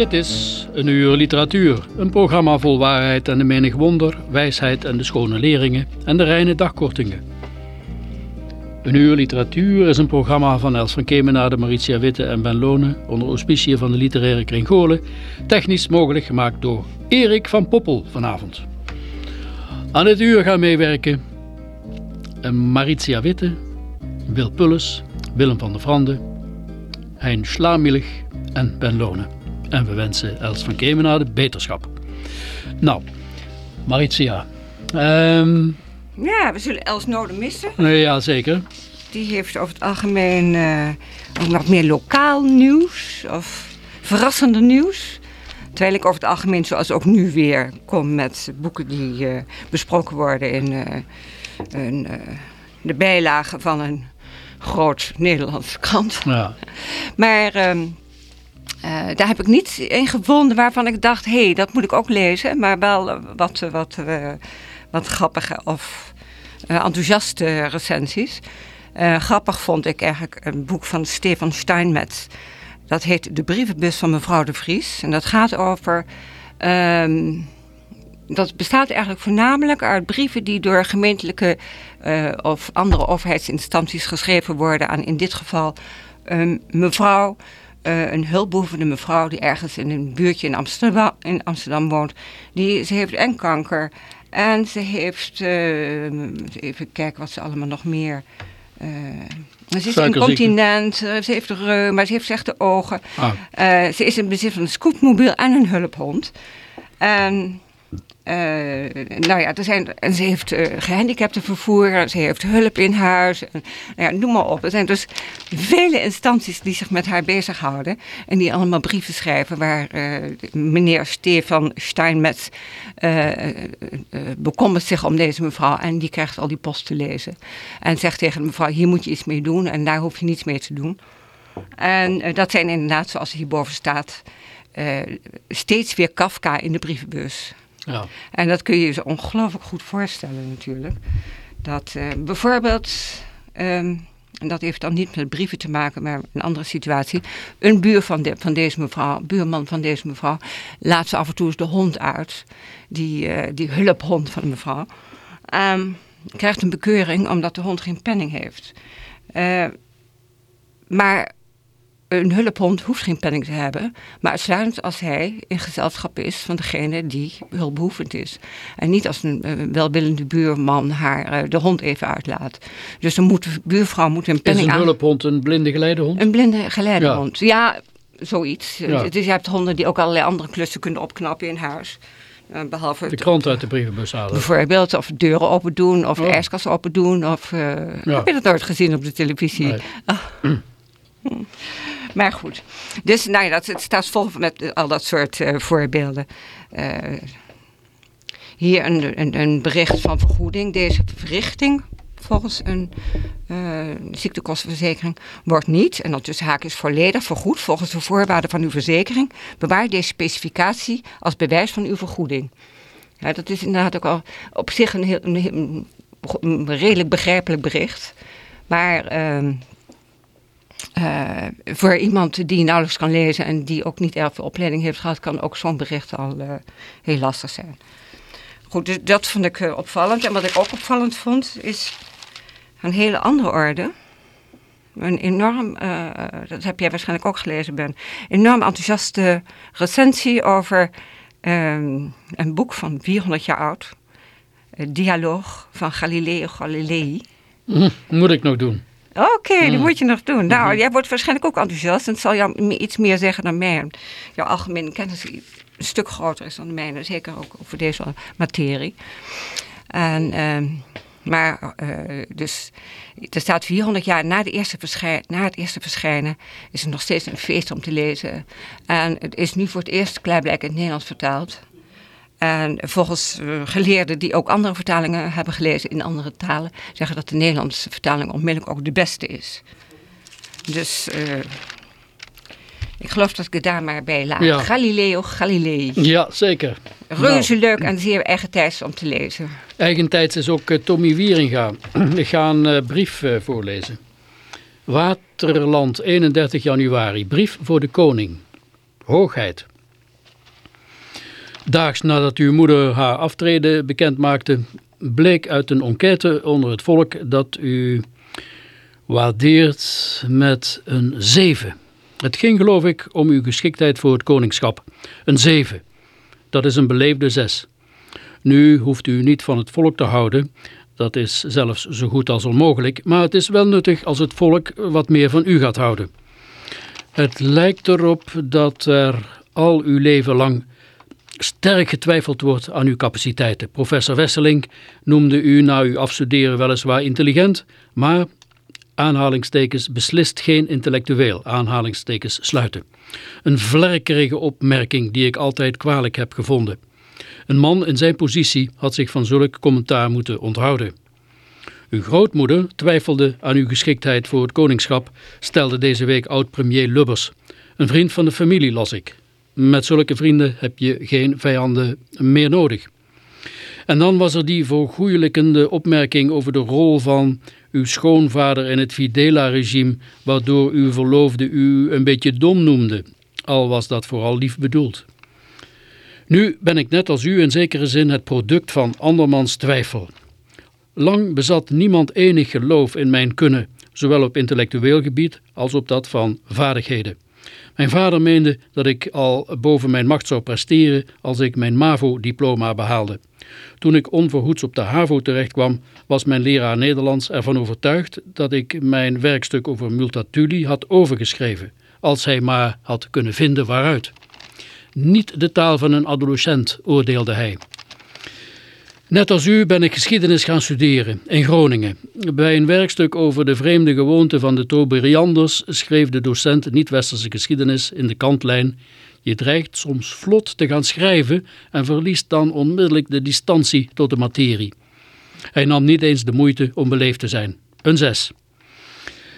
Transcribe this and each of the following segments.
Dit is een uur literatuur, een programma vol waarheid en de menig wonder, wijsheid en de schone leringen en de reine dagkortingen. Een uur literatuur is een programma van Els van Kemenade, Maritia Witte en Ben Lonen onder auspiciën van de literaire kring technisch mogelijk gemaakt door Erik van Poppel vanavond. Aan dit uur gaan meewerken eh, Maritia Witte, Wil Pulles, Willem van der Vrande, Hein Slamielig en Ben Lonen. En we wensen Els van Kemenade beterschap. Nou, Maritia. Ehm Ja, we zullen Els Noden missen. nee, ja, zeker. Die heeft over het algemeen eh, ook wat meer lokaal nieuws of verrassende nieuws. Terwijl ik over het algemeen, zoals ook nu weer, kom met boeken die eh, besproken worden in eh, een, eh, de bijlage van een groot Nederlandse krant. Ja. Maar ehm, eh, daar heb ik niet een gevonden waarvan ik dacht, hé, hey, dat moet ik ook lezen. Maar wel eh, wat, eh, wat, wat grappige of enthousiaste recensies. Grappig vond ik eigenlijk een boek van Stefan Steinmetz. Dat heet De brievenbus van mevrouw de Vries. En dat gaat over... ehm, dat bestaat eigenlijk voornamelijk uit brieven die door gemeentelijke of andere overheidsinstanties geschreven worden aan in dit geval een mevrouw, eh, een hulpbehoevende mevrouw die ergens in een buurtje in Amsterdam, in Amsterdam woont. Die, ze heeft en kanker en ze heeft, eh, even kijken wat ze allemaal nog meer... eh, ze is incontinent, ze heeft reuma, ze heeft slechte ogen. Ah, ze is in bezit van een scootmobiel en een hulphond. En, nou ja, er zijn, en ze heeft uh, gehandicapten vervoer, ze heeft hulp in huis. En, nou ja, noem maar op. Er zijn dus vele instanties die zich met haar bezighouden. En die allemaal brieven schrijven waar eh, meneer Stefan Steinmetz eh, eh, eh, bekommert zich om deze mevrouw. En die krijgt al die post te lezen. En zegt tegen de mevrouw, hier moet je iets mee doen en daar hoef je niets mee te doen. En eh, dat zijn inderdaad, zoals hierboven staat, eh, steeds weer Kafka in de brievenbus. Ja. En dat kun je je ongelooflijk goed voorstellen natuurlijk. Dat eh, bijvoorbeeld, ehm, en dat heeft dan niet met brieven te maken, maar een andere situatie. Een buur van, van deze mevrouw, buurman van deze mevrouw, laat ze af en toe eens de hond uit. Die, eh, die hulphond van de mevrouw. Ehm, krijgt een bekeuring omdat de hond geen penning heeft. Eh, maar een hulphond hoeft geen penning te hebben, maar uitsluitend als hij in gezelschap is van degene die hulpbehoevend is. En niet als een eh, welwillende buurman haar eh, de hond even uitlaat. Dus dan moet de buurvrouw moet een Is penning een aan... hulphond een blinde geleidehond? Een blinde geleidehond. Ja, zoiets. Ja. Dus je hebt honden die ook allerlei andere klussen kunnen opknappen in huis. Eh, behalve De krant uit de brievenbus halen. Bijvoorbeeld, of deuren open doen, of de Oh. ijskast open doen. Of, Ja. Heb je dat nooit gezien op de televisie? Nee. Maar goed. Dus nou ja, dat, het staat vol met eh, al dat soort eh, voorbeelden. Eh, hier een, een, een bericht van vergoeding. Deze verrichting, volgens een ziektekostenverzekering, wordt niet, en dat tussen haakjes volledig vergoed volgens de voorwaarden van uw verzekering. Bewaar deze specificatie als bewijs van uw vergoeding. Ja, dat is inderdaad ook al op zich een, heel- een redelijk begrijpelijk bericht. Maar ehm, eh, voor iemand die nauwelijks kan lezen en die ook niet erg veel opleiding heeft gehad, kan ook zo'n bericht al eh, heel lastig zijn. Goed, dus dat vond ik eh, opvallend. En wat ik ook opvallend vond is een hele andere orde. Een enorm, dat heb jij waarschijnlijk ook gelezen, Ben. Enorm enthousiaste recensie over um, een boek van 400 jaar oud. Dialoog van Galileo Galilei. Hm, moet ik nog doen. Oké, die moet je nog doen. Nou, jij wordt waarschijnlijk ook enthousiast. En het zal jou iets meer zeggen dan mij. Jouw algemene kennis een stuk groter is dan de mijne. Zeker ook over deze materie. En, uh, maar, uh, dus, er staat 400 jaar na, de eerste verschijn, na het eerste verschijnen... is het nog steeds een feest om te lezen. En het is nu voor het eerst klaarblijk in het Nederlands vertaald. En volgens uh, geleerden die ook andere vertalingen hebben gelezen in andere talen, zeggen dat de Nederlandse vertaling onmiddellijk ook de beste is. Dus uh, ik geloof dat ik het daar maar bij laat. Ja. Galileo Galilei. Ja, zeker. Reuze leuk en zeer eigen tijds om te lezen. Eigentijds is ook uh, Tommy Wieringa. ik ga een brief voorlezen. Waterland, 31 januari. Brief voor de koning. Hoogheid. Daags nadat uw moeder haar aftreden bekend maakte, bleek uit een enquête onder het volk dat u waardeert met een 7. Het ging geloof ik om uw geschiktheid voor het koningschap. Een 7. Dat is een beleefde 6. Nu hoeft u niet van het volk te houden, dat is zelfs zo goed als onmogelijk, maar het is wel nuttig als het volk wat meer van u gaat houden. Het lijkt erop dat er al uw leven lang sterk getwijfeld wordt aan uw capaciteiten. Professor Wesseling noemde u na uw afstuderen weliswaar intelligent, maar aanhalingstekens beslist geen intellectueel, aanhalingstekens sluiten. Een vlerkerige opmerking die ik altijd kwalijk heb gevonden. Een man in zijn positie had zich van zulk commentaar moeten onthouden. Uw grootmoeder twijfelde aan uw geschiktheid voor het koningschap, stelde deze week oud-premier Lubbers. Een vriend van de familie las ik. Met zulke vrienden heb je geen vijanden meer nodig. En dan was er die vergoeilijkende opmerking over de rol van uw schoonvader in het Fidela-regime, waardoor uw verloofde u een beetje dom noemde, al was dat vooral lief bedoeld. Nu ben ik net als u in zekere zin het product van andermans twijfel. Lang bezat niemand enig geloof in mijn kunnen, zowel op intellectueel gebied als op dat van vaardigheden. Mijn vader meende dat ik al boven mijn macht zou presteren als ik mijn MAVO-diploma behaalde. Toen ik onverhoeds op de HAVO terechtkwam, was mijn leraar Nederlands ervan overtuigd dat ik mijn werkstuk over Multatuli had overgeschreven, als hij maar had kunnen vinden waaruit. Niet de taal van een adolescent, oordeelde hij. Net als u ben ik geschiedenis gaan studeren in Groningen. Bij een werkstuk over de vreemde gewoonten van de Toberianders schreef de docent niet-westerse geschiedenis in de kantlijn Je dreigt soms vlot te gaan schrijven en verliest dan onmiddellijk de distantie tot de materie. Hij nam niet eens de moeite om beleefd te zijn. Een zes.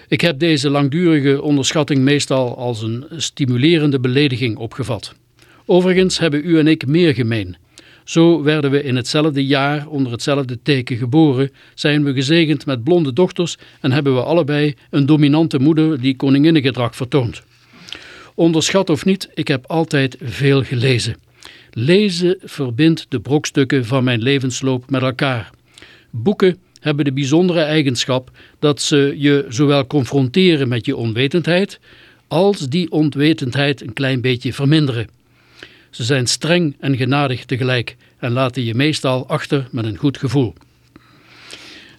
Ik heb deze langdurige onderschatting meestal als een stimulerende belediging opgevat. Overigens hebben u en ik meer gemeen. Zo werden we in hetzelfde jaar onder hetzelfde teken geboren, zijn we gezegend met blonde dochters en hebben we allebei een dominante moeder die koninginnengedrag vertoont. Onderschat of niet, ik heb altijd veel gelezen. Lezen verbindt de brokstukken van mijn levensloop met elkaar. Boeken hebben de bijzondere eigenschap dat ze je zowel confronteren met je onwetendheid, als die onwetendheid een klein beetje verminderen. Ze zijn streng en genadig tegelijk en laten je meestal achter met een goed gevoel.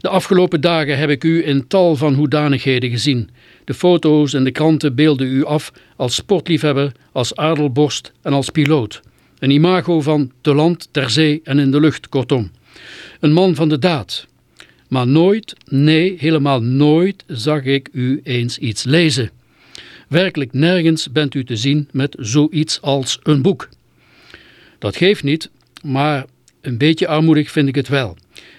De afgelopen dagen heb ik u in tal van hoedanigheden gezien. De foto's en de kranten beelden u af als sportliefhebber, als adelborst en als piloot. Een imago van te land, ter zee en in de lucht, kortom. Een man van de daad. Maar nooit, nee, helemaal nooit zag ik u eens iets lezen. Werkelijk nergens bent u te zien met zoiets als een boek. Dat geeft niet, maar een beetje armoedig vind ik het wel.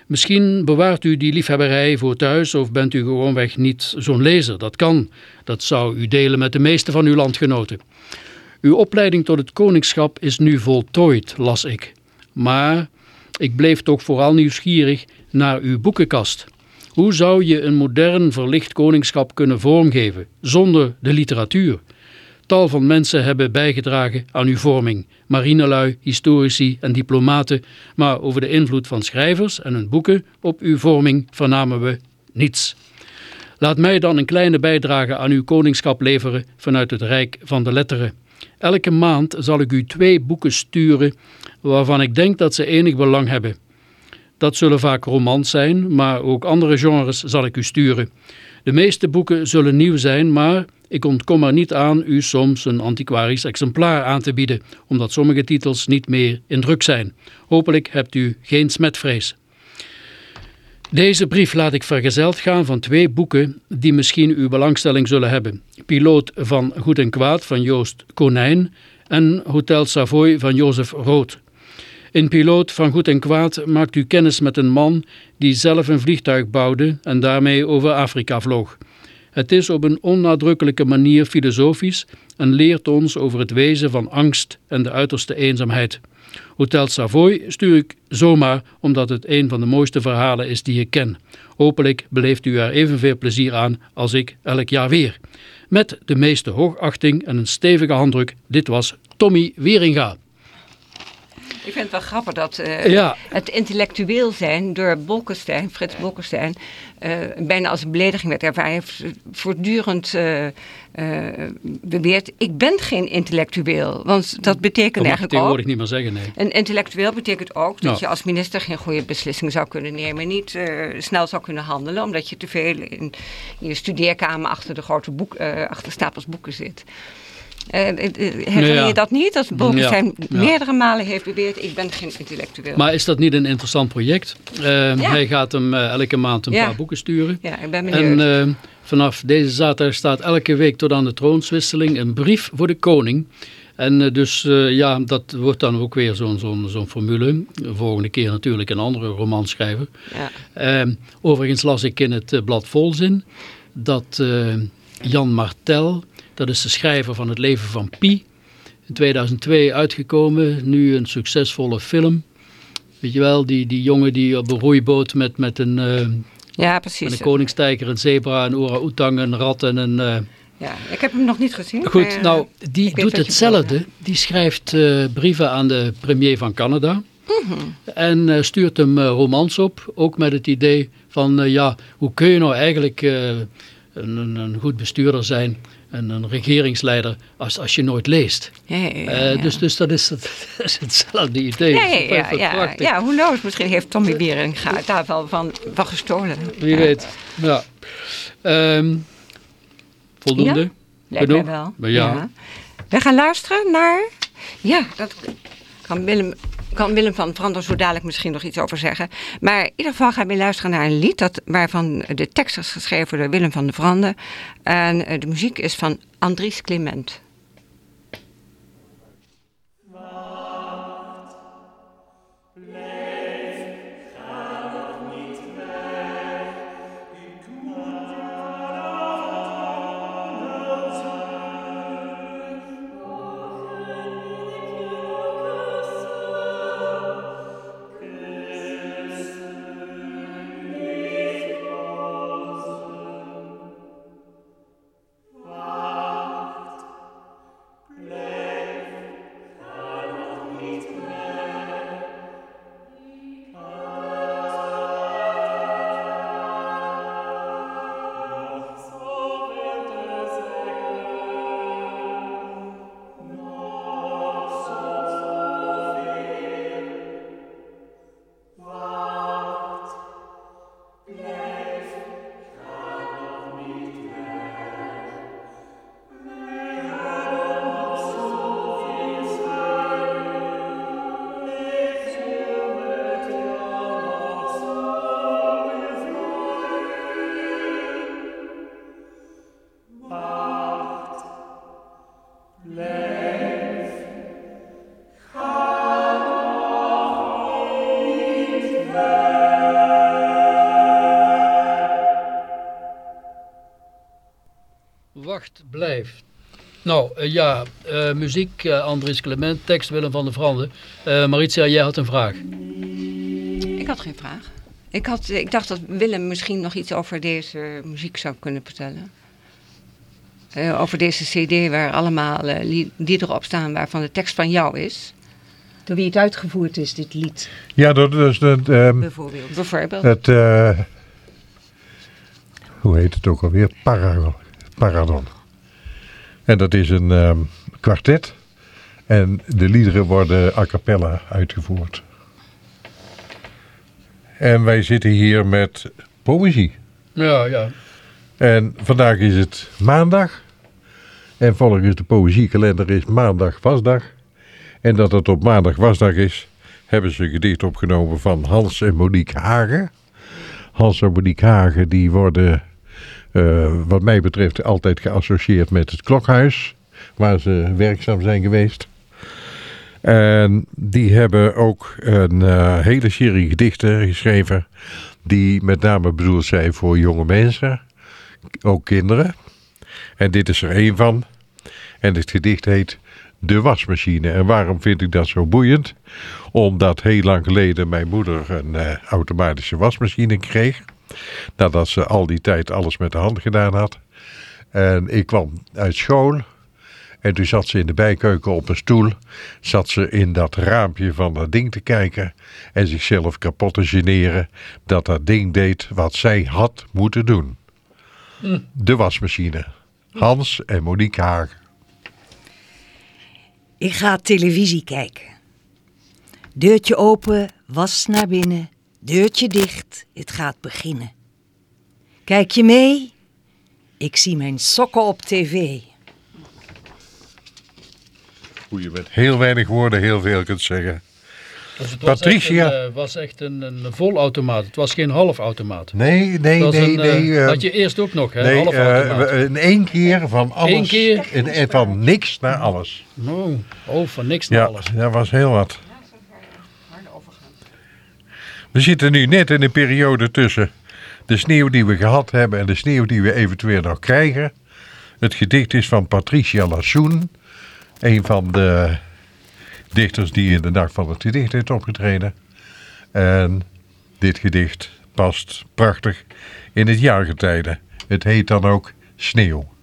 Misschien bewaart u die liefhebberij voor thuis of bent u gewoonweg niet zo'n lezer. Dat kan, dat zou u delen met de meeste van uw landgenoten. Uw opleiding tot het koningschap is nu voltooid, las ik. Maar ik bleef toch vooral nieuwsgierig naar uw boekenkast. Hoe zou je een modern verlicht koningschap kunnen vormgeven zonder de literatuur? Tal van mensen hebben bijgedragen aan uw vorming. Marinelui, historici en diplomaten. Maar over de invloed van schrijvers en hun boeken op uw vorming vernamen we niets. Laat mij dan een kleine bijdrage aan uw koningschap leveren vanuit het Rijk van de Letteren. Elke maand zal ik u twee boeken sturen waarvan ik denk dat ze enig belang hebben. Dat zullen vaak romans zijn, maar ook andere genres zal ik u sturen. De meeste boeken zullen nieuw zijn, maar ik ontkom er niet aan u soms een antiquarisch exemplaar aan te bieden, omdat sommige titels niet meer in druk zijn. Hopelijk hebt u geen smetvrees. Deze brief laat ik vergezeld gaan van twee boeken die misschien uw belangstelling zullen hebben. Piloot van Goed en Kwaad van Joost Konijn en Hotel Savoy van Jozef Rood. In Piloot van Goed en Kwaad maakt u kennis met een man die zelf een vliegtuig bouwde en daarmee over Afrika vloog. Het is op een onnadrukkelijke manier filosofisch en leert ons over het wezen van angst en de uiterste eenzaamheid. Hotel Savoy stuur ik zomaar omdat het een van de mooiste verhalen is die ik ken. Hopelijk beleeft u er evenveel plezier aan als ik elk jaar weer. Met de meeste hoogachting en een stevige handdruk, dit was Tommy Wieringa. Ik vind het wel grappig dat uh, ja. het intellectueel zijn door Bolkestein, Frits Bolkestein, uh, bijna als een belediging werd ervaren. Hij heeft voortdurend uh, beweerd, ik ben geen intellectueel. Want dat betekent dat eigenlijk tegenwoordig niet meer zeggen, nee. Een intellectueel betekent ook dat je als minister geen goede beslissing zou kunnen nemen. Niet snel zou kunnen handelen, omdat je te veel in, in je studeerkamer achter de grote boek, achter stapels boeken zit. Uh, herinner je dat niet? Dat Bolkestein ja. meerdere malen heeft beweerd, ik ben geen intellectueel. Maar is dat niet een interessant project? Uh, hij gaat hem uh, elke maand een paar boeken sturen. Ja, ik ben benieuwd. En vanaf deze zaterdag staat elke week tot aan de troonswisseling een brief voor de koning. En dus ja, dat wordt dan ook weer zo'n zo'n zo'n formule. De volgende keer natuurlijk een andere roman schrijven. Ja. overigens las ik in het blad Volzin dat Jan Martel dat is de schrijver van Het leven van Pi. In 2002 uitgekomen, nu een succesvolle film. Weet je wel, die, die jongen die op een roeiboot met, met een... Uh, ja, precies. Met een koningstijger, een zebra, een orang-oetang, een rat en een... Uh, ja, ik heb hem nog niet gezien. Goed, maar, nou, die doet hetzelfde. Die schrijft uh, brieven aan de premier van Canada. Mm -hmm. En uh, stuurt hem uh, romans op. Ook met het idee van, ja, hoe kun je nou eigenlijk een, een, een, goed bestuurder zijn een, een regeringsleider als, als je nooit leest. Ja, ja, ja, uh, dus, dus dat is, dat is hetzelfde idee. Ja, ja, ja, ja, hoe knows, misschien heeft Tommy Wieringa daar wel van, van gestolen. Wie weet, ja. Um, voldoende? Ja, wel. Maar ja. We gaan luisteren naar... Ja, dat kan Willem kan Willem van Vrandel zo dadelijk misschien nog iets over zeggen. Maar in ieder geval gaan we luisteren naar een lied dat, waarvan de tekst is geschreven door Willem van der Vrande. En eh, de muziek is van Andries Clement. Nou, uh, ja, uh, muziek uh, Andries Clement, tekst Willem van der Vrande. Maritia, jij had een vraag. Ik had geen vraag. Ik, had, ik dacht dat Willem misschien nog iets over deze muziek zou kunnen vertellen. over deze cd waar allemaal liederen op staan waarvan de tekst van jou is. Door wie het uitgevoerd is, dit lied. Ja, dat is... Dat, um, Bijvoorbeeld. Bijvoorbeeld. Het, hoe heet het ook alweer? Paragon. Paradon. En dat is een ehm, kwartet. En de liederen worden a cappella uitgevoerd. En wij zitten hier met poëzie. Ja, ja. En vandaag is het maandag. En volgens de poëziekalender is maandag wasdag. En dat het op maandag wasdag is, hebben ze een gedicht opgenomen van Hans en Monique Hagen. Hans en Monique Hagen die worden, eh, wat mij betreft, altijd geassocieerd met het klokhuis. Waar ze werkzaam zijn geweest. En die hebben ook een eh, hele serie gedichten geschreven. Die met name bedoeld zijn voor jonge mensen. Ook kinderen. En dit is er één van. En het gedicht heet De wasmachine. En waarom vind ik dat zo boeiend? Omdat heel lang geleden mijn moeder een eh, automatische wasmachine kreeg. Nadat ze al die tijd alles met de hand gedaan had. En ik kwam uit school. En toen zat ze in de bijkeuken op een stoel. Zat ze in dat raampje van dat ding te kijken. En zichzelf kapot te generen. Dat dat ding deed wat zij had moeten doen. De wasmachine. Hans en Monique Hagen. Ik ga televisie kijken. Deurtje open, was naar binnen. Deurtje dicht, het gaat beginnen. Kijk je mee? Ik zie mijn sokken op tv. Hoe je met heel weinig woorden heel veel kunt zeggen. Dus het was Patricia. Echt een, eh, was echt een, een volautomaat. Het was geen halfautomaat. Nee, nee, nee, een, eh, nee. eh, had je eerst ook nog, hè? nee, halfautomaat. in één keer van alles. Eén keer? In, in- van niks naar alles. oh, oh, van niks naar Ja, alles. dat was heel wat. We zitten nu net in een periode tussen de sneeuw die we gehad hebben en de sneeuw die we eventueel nog krijgen. Het gedicht is van Patricia Lassoen, een van de dichters die in de Nacht van het Gedicht heeft opgetreden. En dit gedicht past prachtig in het jaargetijde. Het heet dan ook Sneeuw.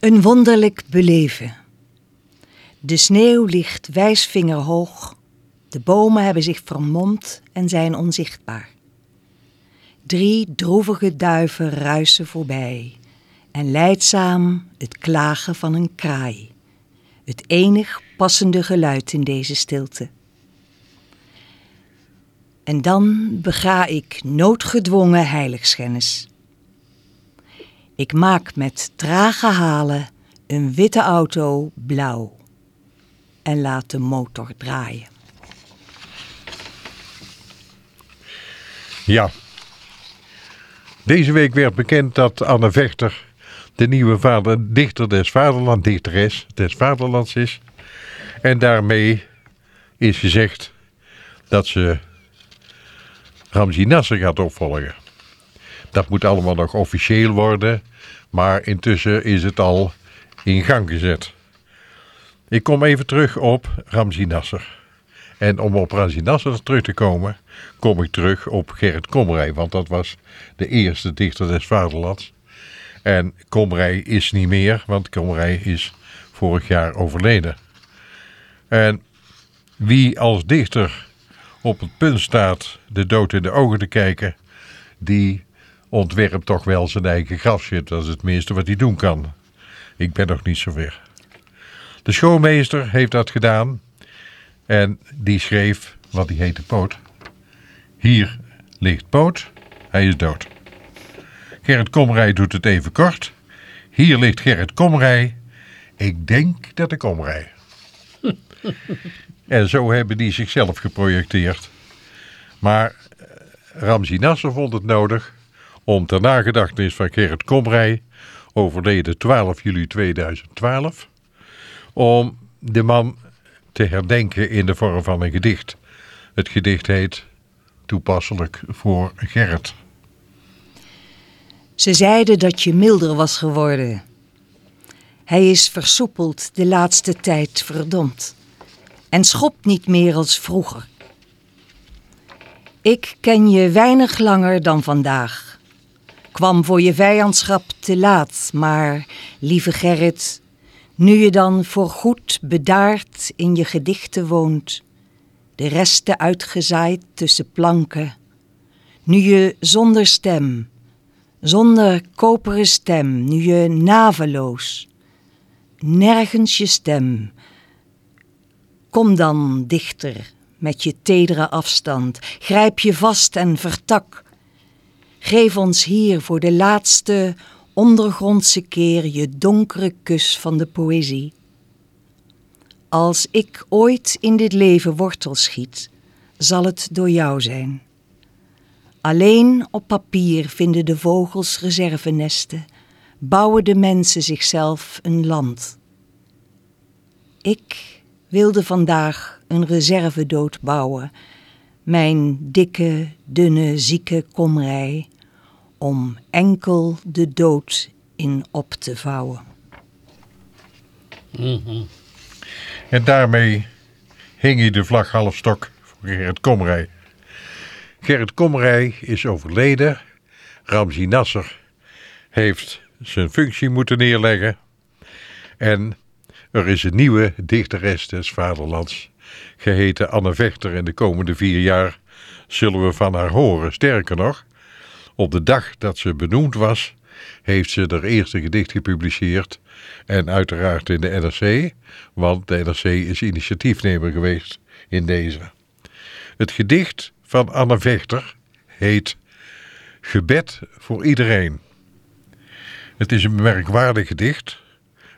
Een wonderlijk beleven. De sneeuw ligt wijsvingerhoog. De bomen hebben zich vermomd en zijn onzichtbaar. Drie droevige duiven ruisen voorbij en leidzaam het klagen van een kraai. Het enig passende geluid in deze stilte. En dan bega ik noodgedwongen heiligschennis. Ik maak met trage halen een witte auto blauw en laat de motor draaien. Ja. Deze week werd bekend dat Anne Vechter de nieuwe vader, dichter des vaderlands, dichteres des vaderlands is. En daarmee is gezegd dat ze Ramzi Nasser gaat opvolgen. Dat moet allemaal nog officieel worden, maar intussen is het al in gang gezet. Ik kom even terug op Ramzi Nasser. En om op Ramzi Nasser terug te komen, kom ik terug op Gerrit Komrij, want dat was de eerste dichter des vaderlands. En Komrij is niet meer, want Komrij is vorig jaar overleden. En wie als dichter op het punt staat de dood in de ogen te kijken, die ontwerpt toch wel zijn eigen grafschip. Dat is het minste wat hij doen kan. Ik ben nog niet zover. De schoolmeester heeft dat gedaan en die schreef, want die heette Poot. Hier ligt Poot, hij is dood. Gerrit Komrij doet het even kort. Hier ligt Gerrit Komrij. Ik denk dat ik komrij. en zo hebben die zichzelf geprojecteerd. Maar eh, Ramzi Nasser vond het nodig om ter nagedachtenis van Gerrit Komrij, overleden 12 juli 2012, om de man te herdenken in de vorm van een gedicht. Het gedicht heet toepasselijk voor Gerrit. Ze zeiden dat je milder was geworden. Hij is versoepeld de laatste tijd verdomd en schopt niet meer als vroeger. Ik ken je weinig langer dan vandaag. Kwam voor je vijandschap te laat, maar lieve Gerrit, nu je dan voorgoed bedaard in je gedichten woont, de resten uitgezaaid tussen planken, nu je zonder stem Zonder koperen stem, nu je naveloos. Nergens je stem. Kom dan dichter met je tedere afstand. Grijp je vast en vertak. Geef ons hier voor de laatste ondergrondse keer je donkere kus van de poëzie. Als ik ooit in dit leven wortel schiet, zal het door jou zijn. Alleen op papier vinden de vogels reservenesten, bouwen de mensen zichzelf een land. Ik wilde vandaag een reservedood bouwen, mijn dikke, dunne, zieke komrij, om enkel de dood in op te vouwen. En daarmee hing hij de vlag halfstok voor Gerrit Komrij. Gerrit Komrij is overleden. Ramzi Nasser heeft zijn functie moeten neerleggen. En er is een nieuwe dichteres des vaderlands, geheten Anne Vechter. En de komende vier jaar zullen we van haar horen. Sterker nog, op de dag dat ze benoemd was, heeft ze haar eerste gedicht gepubliceerd. En uiteraard in de NRC, want de NRC is initiatiefnemer geweest in deze. Het gedicht van Anne Vechter heet Gebed voor iedereen. Het is een merkwaardig gedicht.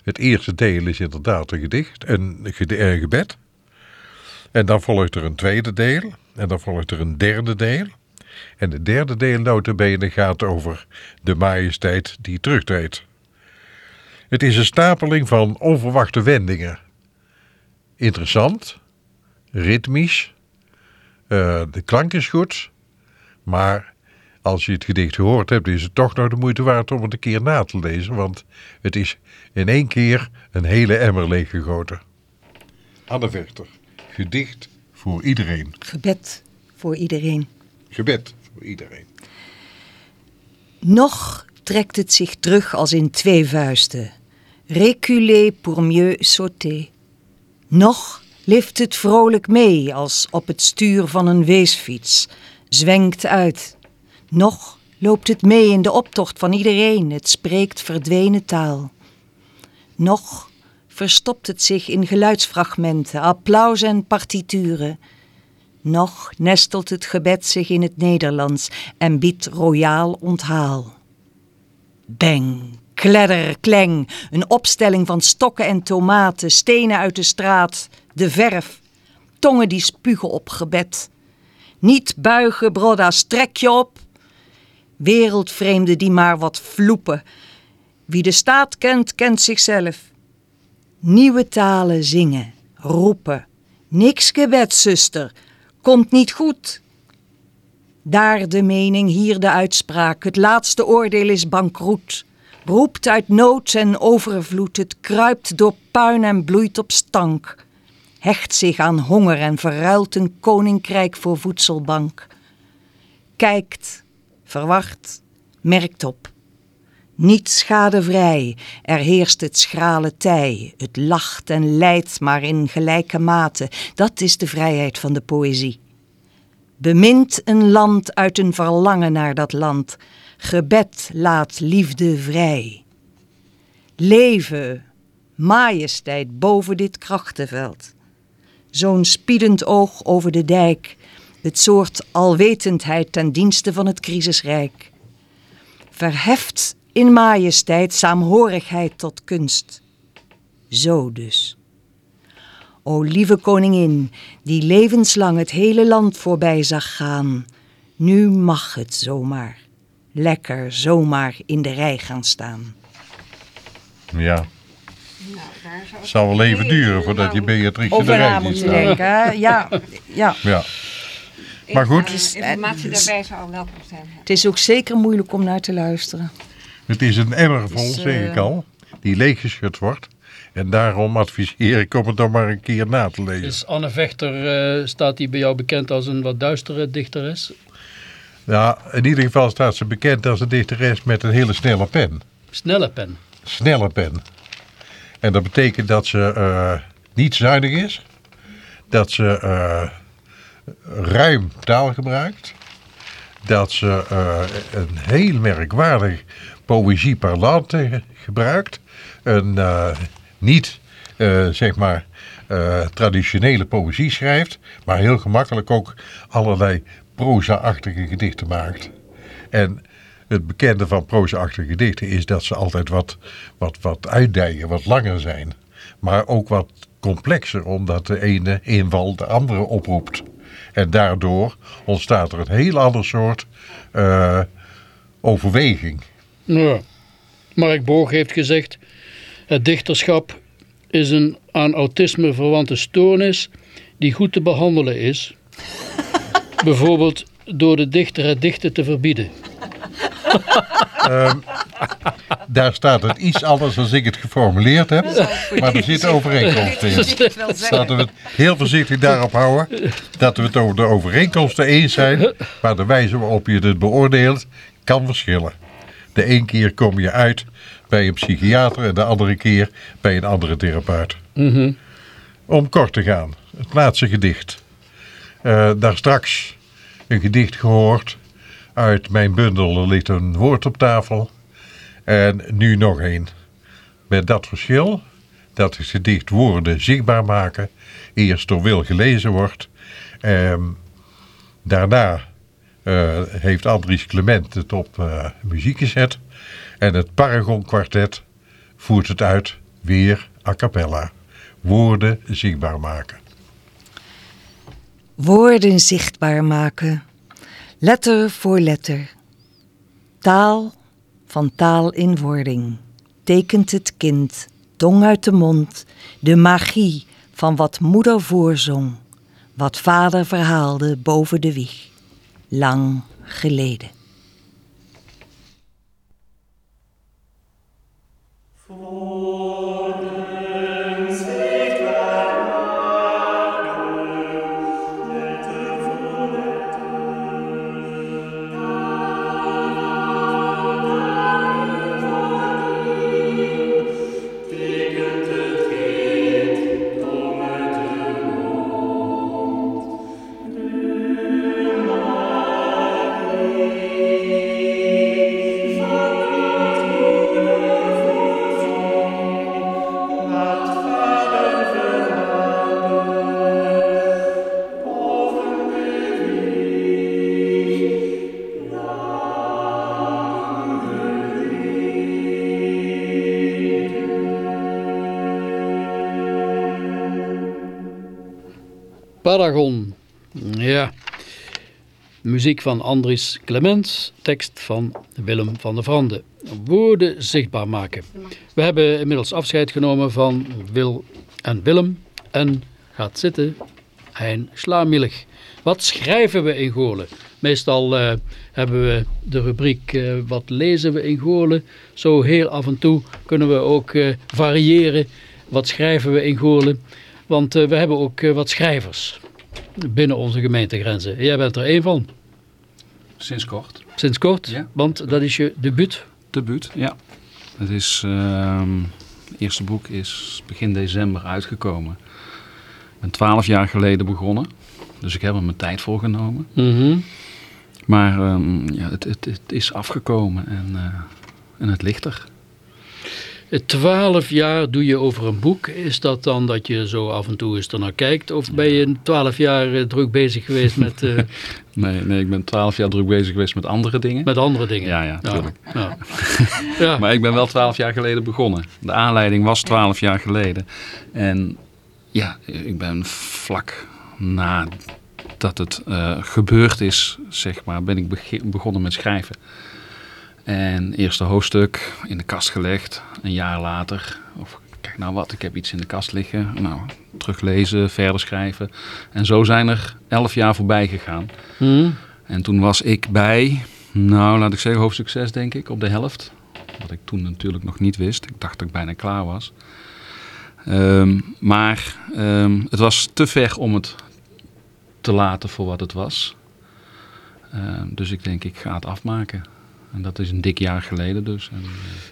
Het eerste deel is inderdaad een gedicht, een, een gebed. En dan volgt er een tweede deel. En dan volgt er een derde deel. En het derde deel gaat over de majesteit die terugtreedt. Het is een stapeling van onverwachte wendingen. Interessant, ritmisch, uh, de klank is goed, maar als je het gedicht gehoord hebt, is het toch nog de moeite waard om het een keer na te lezen, want het is in één keer een hele emmer leeggegoten. Anne Vechter, gedicht voor iedereen. Gebed voor iedereen. Gebed voor iedereen. Nog trekt het zich terug als in twee vuisten. Reculer pour mieux sauter. Nog lift het vrolijk mee als op het stuur van een weesfiets, zwenkt uit. Nog loopt het mee in de optocht van iedereen, het spreekt verdwenen taal. Nog verstopt het zich in geluidsfragmenten, applaus en partituren. Nog nestelt het gebed zich in het Nederlands en biedt royaal onthaal. Beng, kledder, kleng, een opstelling van stokken en tomaten, stenen uit de straat, de verf, tongen die spugen op gebed. Niet buigen, broda, strek je op. Wereldvreemden die maar wat vloepen. Wie de staat kent, kent zichzelf. Nieuwe talen zingen, roepen. Niks gebed, zuster, komt niet goed. Daar de mening, hier de uitspraak, het laatste oordeel is bankroet. Roept uit nood en overvloed, het kruipt door puin en bloeit op stank. Hecht zich aan honger en verruilt een koninkrijk voor voedselbank. Kijkt, verwacht, merkt op. Niet schadevrij, er heerst het schrale tij, het lacht en lijdt maar in gelijke mate. Dat is de vrijheid van de poëzie. Bemint een land uit een verlangen naar dat land. Gebed laat liefde vrij. Leven, majesteit boven dit krachtenveld. Zo'n spiedend oog over de dijk, het soort alwetendheid ten dienste van het crisisrijk. Verheft in majesteit saamhorigheid tot kunst. Zo dus. O lieve koningin, die levenslang het hele land voorbij zag gaan, nu mag het zomaar, lekker zomaar in de rij gaan staan. Ja. Het zal wel even duren voordat je Beatrice in de rij ziet staan. denken, hè? ja, ja. Ja. Maar goed, Informatie daarbij zou welkom zijn. Het is ook zeker moeilijk om naar te luisteren. Het is een emmer vol, Dus, zeg eh, ik al, die leeggeschud wordt. En daarom adviseer ik om het dan maar een keer na te lezen. Is Anne Vechter, eh, staat die bij jou bekend als een wat duistere dichteres? Ja, in ieder geval staat ze bekend als een dichteres met een hele snelle pen. Snelle pen. Snelle pen. En dat betekent dat ze eh, niet zuinig is. Dat ze eh, ruim taal gebruikt. dat ze eh, een heel merkwaardig poëzie parlante gebruikt. Een eh, niet, eh, zeg maar, eh, traditionele poëzie schrijft, maar heel gemakkelijk ook allerlei proza-achtige gedichten maakt. En het bekende van proza-achtige gedichten is dat ze altijd wat, wat, wat uitdijen, wat langer zijn. Maar ook wat complexer, omdat de ene inval de andere oproept. En daardoor ontstaat er een heel ander soort eh, overweging. Ja. Mark Boog heeft gezegd, het dichterschap is een aan autisme verwante stoornis die goed te behandelen is. Bijvoorbeeld door de dichter het dichten te verbieden. Daar staat het iets anders dan ik het geformuleerd heb, maar er zit overeenkomst in. Laten we het heel voorzichtig daarop houden dat we het over de overeenkomsten eens zijn, maar de wijze waarop je het beoordeelt kan verschillen. De een keer kom je uit bij een psychiater en de andere keer bij een andere therapeut. Om kort te gaan, het laatste gedicht. Eh, daar straks een gedicht gehoord uit mijn bundel Er ligt een woord op tafel. En nu nog één. Met dat verschil dat het gedicht woorden zichtbaar maken eerst door Wil gelezen wordt. Ehm, daarna heeft Andries Clement het op eh, muziek gezet. En het Paragon Quartet voert het uit weer a cappella. Woorden zichtbaar maken. Woorden zichtbaar maken, letter voor letter. Taal van taal in wording, tekent het kind, tong uit de mond, de magie van wat moeder voorzong, wat vader verhaalde boven de wieg, lang geleden. Paragon. Ja. Muziek van Andries Clemens, tekst van Willem van der Vrande. Woorden zichtbaar maken. We hebben inmiddels afscheid genomen van Wil en Willem. En gaat zitten, Hein Slamielig. Wat schrijven we in Goorlen? Meestal eh, hebben we de rubriek eh, wat lezen we in Goorlen. Zo heel af en toe kunnen we ook eh, variëren. Wat schrijven we in Goorlen? Want we hebben ook wat schrijvers binnen onze gemeentegrenzen. Jij bent er één van, Sinds kort. sinds kort. Ja. Want dat is je debuut. Debuut, ja. Het is, ehm, het eerste boek is begin december uitgekomen. Ik ben twaalf jaar geleden begonnen. Dus ik heb er mijn tijd voor genomen. Mhm. Maar ehm, ja, het, het, het is afgekomen en, eh, en het ligt er. Twaalf jaar doe je over een boek. Is dat dan dat je zo af en toe eens ernaar kijkt? Of ben je twaalf jaar eh, druk bezig geweest met, eh, Nee, nee, ik ben twaalf jaar druk bezig geweest met andere dingen. met andere dingen? Ja, ja, tuurlijk. Ja. ja. Maar ik ben wel twaalf jaar geleden begonnen. De aanleiding was twaalf jaar geleden. En ja, ik ben vlak nadat het eh, gebeurd is, zeg maar, ben ik begonnen met schrijven. En eerste hoofdstuk in de kast gelegd. Een jaar later, of kijk nou wat, ik heb iets in de kast liggen. Nou, teruglezen, verder schrijven. En zo zijn er elf jaar voorbij gegaan. Hm? En toen was ik bij, nou laat ik zeggen hoofdstuk 6 denk ik, op de helft. Wat ik toen natuurlijk nog niet wist. Ik dacht dat ik bijna klaar was. Ehm, maar ehm, het was te ver om het te laten voor wat het was. Ehm, dus ik denk ik ga het afmaken. En dat is een dik jaar geleden dus. En, eh,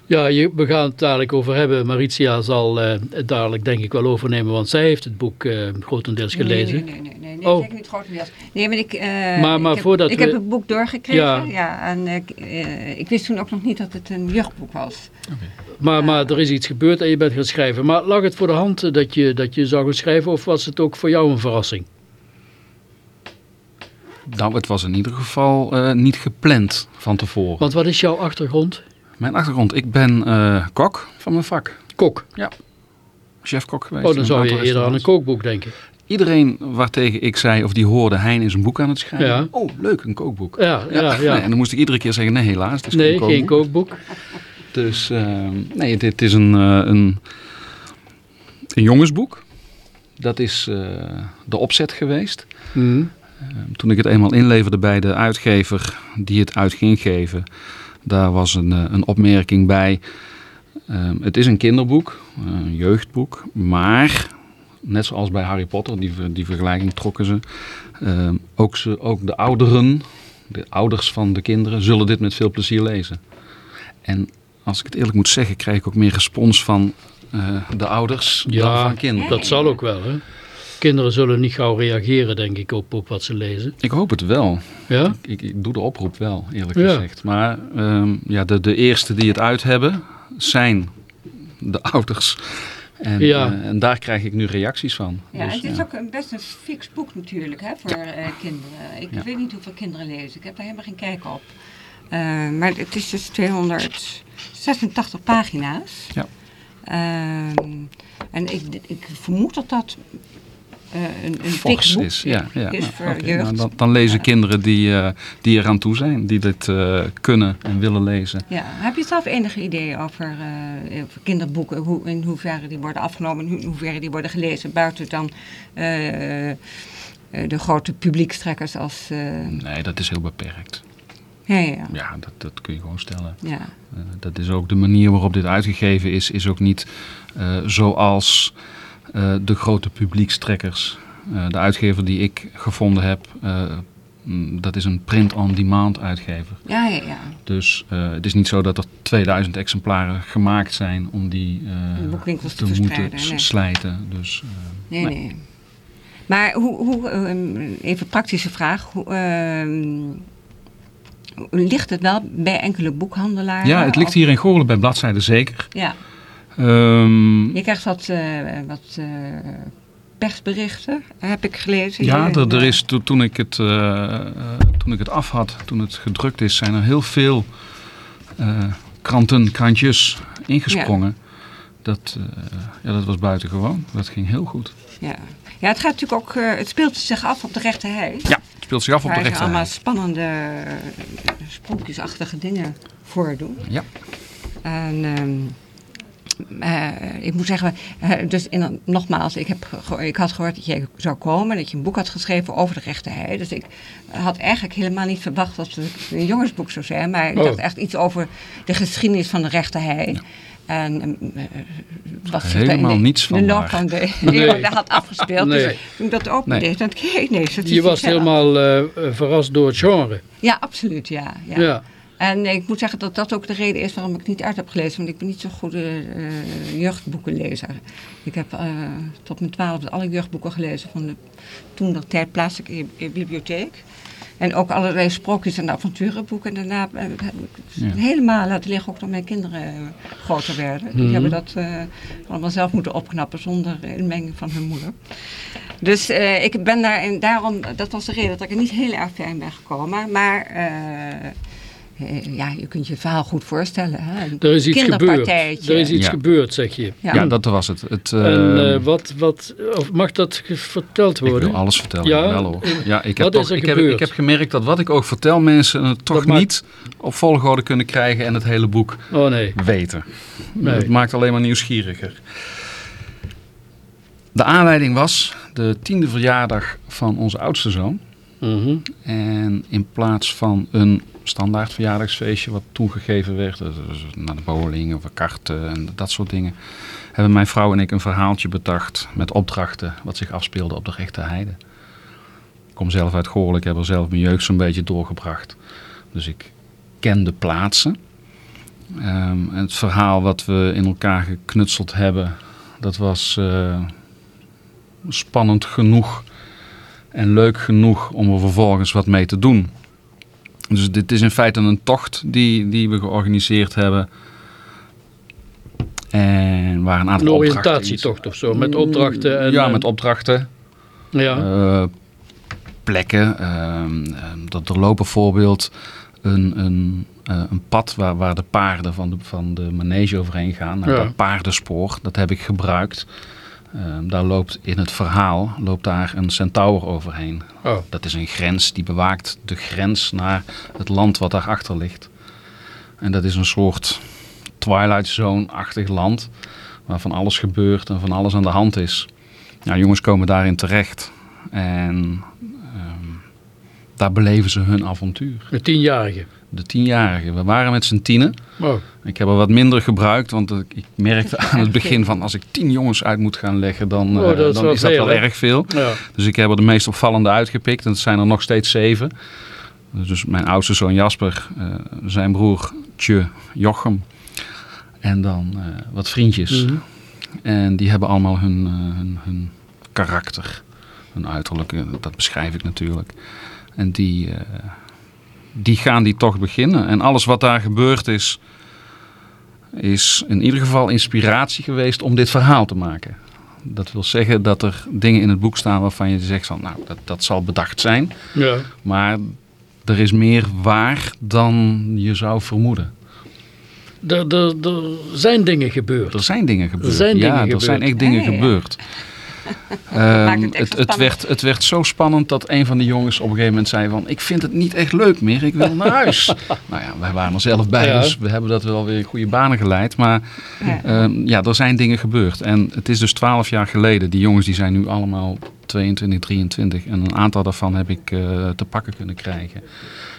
Ja, je, we gaan het dadelijk over hebben. Maritia zal eh, het dadelijk denk ik wel overnemen, want zij heeft het boek eh, grotendeels gelezen. Nee, nee, nee, nee, nee Oh. zeker niet grotendeels. Nee, maar ik, eh, Maar- maar ik, heb, voordat ik we- heb het boek doorgekregen. Ja. Ja. en ik, ik wist toen ook nog niet dat het een jeugdboek was. Maar, maar er is iets gebeurd en je bent gaan schrijven. Maar lag het voor de hand dat je, dat je zou gaan schrijven of was het ook voor jou een verrassing? Nou, het was in ieder geval eh, niet gepland van tevoren. Want wat is jouw achtergrond? Mijn achtergrond, ik ben eh, kok van mijn vak. Kok. Chef-kok geweest. Oh, dan zou je eerder aan een kookboek denken. Iedereen waartegen ik zei of die hoorde, Hein is een boek aan het schrijven. Ja. Oh, leuk, een kookboek. Ja, ja, ja. Nee, en dan moest ik iedere keer zeggen, nee helaas, het is Nee, geen geen kookboek. kookboek. Dus eh, nee, dit is een, eh, een, een jongensboek. Dat is de opzet geweest. Mhm. Eh, toen ik het eenmaal inleverde bij de uitgever die het uit ging geven, daar was een, eh, een opmerking bij. Eh, het is een kinderboek, een jeugdboek, maar net zoals bij Harry Potter, die, die vergelijking trokken ze, eh, ook, ze, ook de ouderen, de ouders van de kinderen, zullen dit met veel plezier lezen. En als ik het eerlijk moet zeggen, krijg ik ook meer respons van eh, de ouders dan Ja, van kinderen. dat zal ook wel. Hè? Kinderen zullen niet gauw reageren, denk ik, op, op wat ze lezen. Ik hoop het wel. Ja? Ik, ik doe de oproep wel, eerlijk Ja. gezegd. Maar ehm, ja, de, de eerste die het uit hebben, zijn de ouders. En, Ja. eh, en daar krijg ik nu reacties van. Ja, Dus, het is ja. ook een, best een fix boek natuurlijk hè, voor eh, kinderen. Ik Ja. weet niet hoeveel kinderen lezen. Ik heb daar helemaal geen kijk op. Eh, maar het is dus 286 pagina's. Ja. Ehm, en ik, ik vermoed dat dat eh, een, een is. Ja, ja. is Nou, voor nou, dan, dan lezen kinderen die, eh, die eraan toe zijn, die dit eh, kunnen en willen lezen. Ja. Heb je zelf enige idee over, over kinderboeken, hoe, in hoeverre die worden afgenomen, in hoeverre die worden gelezen, buiten dan de grote publiekstrekkers als... Nee, dat is heel beperkt. ja, ja, ja. Ja, dat, dat kun je gewoon stellen. ja. Dat is ook de manier waarop dit uitgegeven is, is ook niet zoals de grote publiekstrekkers. Eh, de uitgever die ik gevonden heb, eh, mm, dat is een print-on-demand uitgever. Ja, ja, ja. Dus eh, het is niet zo dat er 2000 exemplaren gemaakt zijn om die eh, boekwinkels te te moeten nee. slijten. Dus, eh, Nee, nee. Maar hoe, hoe ehm, even praktische vraag, hoe, ehm, ligt het wel bij enkele boekhandelaren? ja, het ligt hier in Goorlen bij bladzijden zeker. Ja, Ehm, je krijgt wat, eh, wat eh, persberichten, heb ik gelezen. Ja, er, er is to- toen, ik het, eh, toen ik het af had, toen het gedrukt is, zijn er heel veel kranten, krantjes ingesprongen. Dat, eh, ja, dat was buitengewoon. Dat ging heel goed. Ja. ja, het gaat natuurlijk ook, het speelt zich af op de rechte hei. Ja, het speelt zich af op de rechte allemaal hei. spannende, eh, sprookjesachtige dingen voordoen. Ja. En ehm, eh, ik moet zeggen, eh, dus in, nogmaals, ik, heb ik had gehoord dat je zou komen, dat je een boek had geschreven over de rechte hei. Dus ik had eigenlijk helemaal niet verwacht dat het een jongensboek zou zijn, maar ik Oh. dacht echt iets over de geschiedenis van de rechte hei. En eh, wat zich daar in Helemaal de, niets van de loop van de Nee. daar had afgespeeld. Nee. Dus toen ik dat ook Nee. deed, dacht ik, nee, dat is Je was helemaal verrast door het genre. ja, absoluut, ja. ja. Ja. En ik moet zeggen dat dat ook de reden is waarom ik niet uit heb gelezen. Want ik ben niet zo'n goede eh, jeugdboekenlezer. Ik heb eh, tot mijn twaalfde alle jeugdboeken gelezen van de toen nog tijd plaatselijke i- i- bibliotheek. En ook allerlei sprookjes en avonturenboeken. En daarna eh, heb ik het Ja. helemaal laten liggen, ook toen mijn kinderen groter werden. Die Mhm. hebben dat allemaal zelf moeten opknappen zonder inmenging van hun moeder. Dus ik ben daar, en daarom, dat was de reden dat ik er niet heel erg ver in ben gekomen. Maar ja, je kunt je het verhaal goed voorstellen. Hè? Een Er is iets gebeurd. kinderpartijtje. Er is iets Ja. gebeurd, zeg je. Ja. Ja, dat was het. het En eh, eh, wat, wat, of mag dat verteld ik worden? wil alles vertellen. Ja? Wel hoor. Ja, ik, heb Wat toch, is er ik, heb, gebeurd? ik heb gemerkt dat wat ik ook vertel, mensen het toch Dat maakt- niet op volgorde kunnen krijgen en het hele boek Oh nee. weten. Nee. Het maakt alleen maar nieuwsgieriger. De aanleiding was de tiende verjaardag van onze oudste zoon. Mhm. En in plaats van een standaard verjaardagsfeestje wat toen gegeven werd, dus naar de bowling of karten en dat soort dingen, hebben mijn vrouw en ik een verhaaltje bedacht met opdrachten wat zich afspeelde op de rechte heide. Ik kom zelf uit Goorlen, ik heb er zelf mijn jeugd zo'n beetje doorgebracht. Dus ik ken de plaatsen. En het verhaal wat we in elkaar geknutseld hebben, dat was eh, spannend genoeg. En leuk genoeg om er vervolgens wat mee te doen. Dus dit is in feite een tocht die, die we georganiseerd hebben. En waar een aantal Een oriëntatietocht of zo, met opdrachten. En, ja, met opdrachten. ja. Eh, plekken. ehm, ehm, dat er lopen bijvoorbeeld een, een, eh, een pad waar, waar de paarden van de, van de manege overheen gaan. Nou, Ja. Dat paardenspoor, dat heb ik gebruikt. Ehm, daar loopt in het verhaal loopt daar een centaur overheen. Oh. Dat is een grens die bewaakt de grens naar het land wat daarachter ligt. En dat is een soort Twilight Zone-achtig land. Waar van alles gebeurt en van alles aan de hand is. Nou, jongens komen daarin terecht. En ehm, daar beleven ze hun avontuur. Een tienjarige. De tienjarigen. We waren met z'n tienen. Oh. Ik heb er wat minder gebruikt, want ik merkte aan het begin van als ik tien jongens uit moet gaan leggen, dan, Oh, eh, dat is dan wel is dat veel, wel erg veel. Ja. Dus ik heb er de meest opvallende uitgepikt en het zijn er nog steeds zeven. Dus mijn oudste zoon Jasper, eh, zijn broer Tje Jochem en dan eh, wat vriendjes. Mhm. En die hebben allemaal hun, eh, hun, hun karakter, hun uiterlijk, eh, dat beschrijf ik natuurlijk. En die, eh, die gaan die toch beginnen. En alles wat daar gebeurd is, is in ieder geval inspiratie geweest om dit verhaal te maken. Dat wil zeggen dat er dingen in het boek staan waarvan je zegt van, nou, dat, dat zal bedacht zijn. Ja. Maar er is meer waar dan je zou vermoeden. Er, er, er zijn dingen gebeurd. Er zijn dingen gebeurd. zijn ja, dingen er zijn echt dingen ja. gebeurd. Ehm, het het, werd, het werd zo spannend dat een van de jongens op een gegeven moment zei van... ik vind het niet echt leuk meer, ik wil naar huis. nou ja, wij waren er zelf bij, Ja. dus we hebben dat wel weer in goede banen geleid. Maar Ja. ehm, ja, er zijn dingen gebeurd. En het is dus twaalf jaar geleden. Die jongens die zijn nu allemaal 22, 23. En een aantal daarvan heb ik eh, te pakken kunnen krijgen.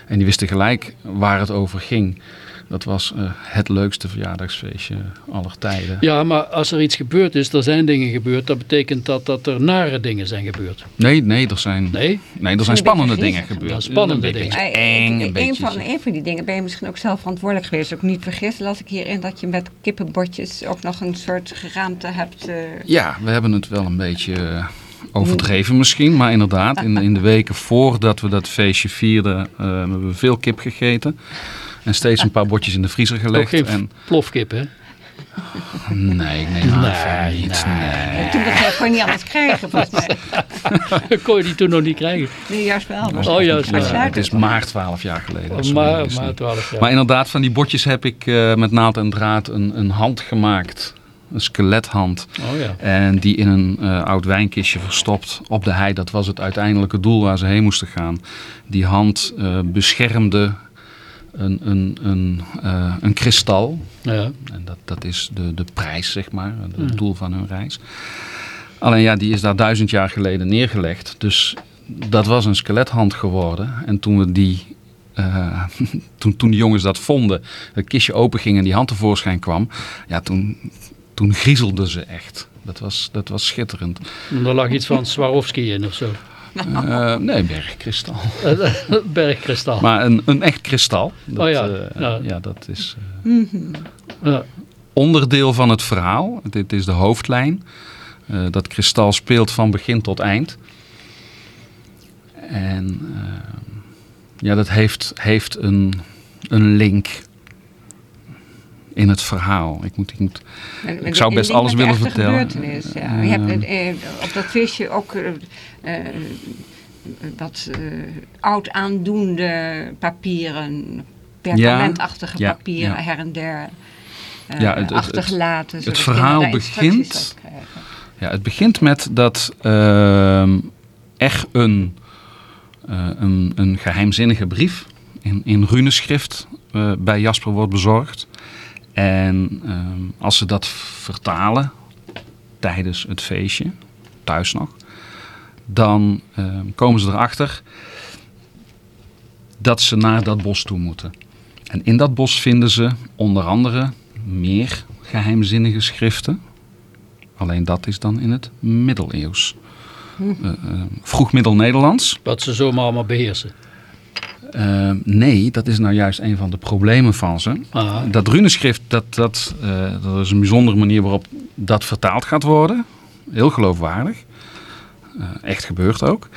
En die wisten gelijk waar het over ging. Dat was eh, het leukste verjaardagsfeestje aller tijden. Ja, maar als er iets gebeurd is, er zijn dingen gebeurd, dat betekent dat, dat er nare dingen zijn gebeurd. Nee, nee, er zijn, Nee? nee, er zijn spannende dingen gebeurd. Spannende dingen. eng, een beetje... van, een van die dingen ben je misschien ook zelf verantwoordelijk geweest. Ook niet vergis, las ik hierin dat je met kippenbordjes ook nog een soort geraamte hebt. eh, Ja, we hebben het wel een beetje eh, overdreven misschien. Maar inderdaad, in, in de weken voordat we dat feestje vierden, eh, hebben we veel kip gegeten. En steeds een paar bordjes in de vriezer gelegd. geen En, plofkip, hè? nee, ik neem aan van Nee, niet. nee. Nee. Toen dat je gewoon niet anders krijgen, volgens mij. kon je die toen nog niet krijgen. Nee, juist wel. maar- Oh, juist wel. Het is maar 12 jaar geleden. Maar, dat is maar niet- 12 jaar. Maar inderdaad, van die bordjes heb ik eh, met naald en draad een, een hand gemaakt. Een skelethand. oh ja. En die in een eh, oud wijnkistje verstopt op de hei. Dat was het uiteindelijke doel waar ze heen moesten gaan. Die hand eh, beschermde een, een, een, eh, een kristal. ja. En dat, dat is de, de prijs, zeg maar. Het doel van hun reis. Alleen ja, die is daar duizend jaar geleden neergelegd. Dus dat was een skelethand geworden. En toen we die... eh, toen, toen de jongens dat vonden, het kistje open ging en die hand tevoorschijn kwam, ja, toen, toen griezelden ze echt. Dat was, dat was schitterend. En er lag iets van Swarovski in of zo. Eh, nee, bergkristal. Bergkristal. Maar een, een echt kristal. Dat, Oh ja, eh, ja. dat is eh, Ja. onderdeel van het verhaal. Dit is de hoofdlijn. Eh, dat kristal speelt van begin tot eind. En eh, ja, dat heeft, heeft een, een link in het verhaal. Ik, moet, ik, moet, ik zou best alles willen vertellen. ja. je hebt Eh, het, op dat feestje ook eh, eh, wat oud aandoende papieren, perkamentachtige ja, papieren ja. her en der Ja, het- het- achtergelaten. het verhaal kinderen daar instructies begint-. Ja, het begint met dat ehm er een, een, een geheimzinnige brief in, in runeschrift bij Jasper wordt bezorgd. En ehm, als ze dat vertalen tijdens het feestje, thuis nog, dan ehm, komen ze erachter dat ze naar dat bos toe moeten. En in dat bos vinden ze onder andere meer geheimzinnige schriften. Alleen dat is dan in het middeleeuws. Eh, eh, vroeg middel-Nederlands. Wat ze zomaar allemaal beheersen. Eh, nee, dat is nou juist een van de problemen van ze. Ah. Dat runeschrift, dat, dat, eh, dat is een bijzondere manier waarop dat vertaald gaat worden. Heel geloofwaardig. Eh, echt gebeurt ook.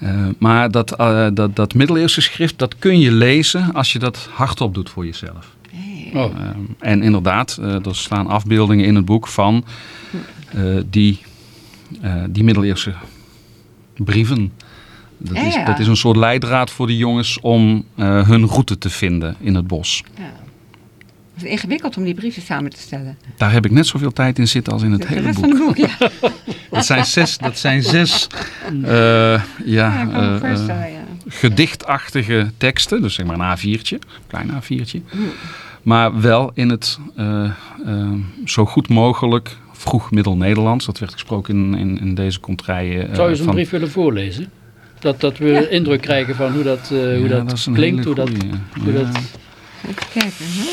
Eh, maar dat, eh, dat, dat middeleeuwse schrift, dat kun je lezen als je dat hardop doet voor jezelf. Oh, Ehm, en inderdaad, eh, er staan afbeeldingen in het boek van eh, die, eh, die middeleeuwse brieven. Dat, Ja, is, ja. dat is een soort leidraad voor de jongens om eh, hun route te vinden in het bos. Het is ingewikkeld om die brieven samen te stellen. Daar heb ik net zoveel tijd in zitten als in het de hele rest boek. van het boek, ja. Dat zijn zes, dat zijn zes eh, Ja, ja, eh, eh, ja. gedichtachtige teksten. Dus zeg maar een A4'tje, klein A4'tje. Maar wel in het zo goed mogelijk vroeg Middel-Nederlands. Dat werd gesproken in, in, in deze contraien. zou je zo'n brief willen voorlezen? Dat, dat we indruk krijgen van hoe dat, eh, hoe Ja, dat, klinkt, hoe dat, hoe Ja. dat... Even kijken. Hè?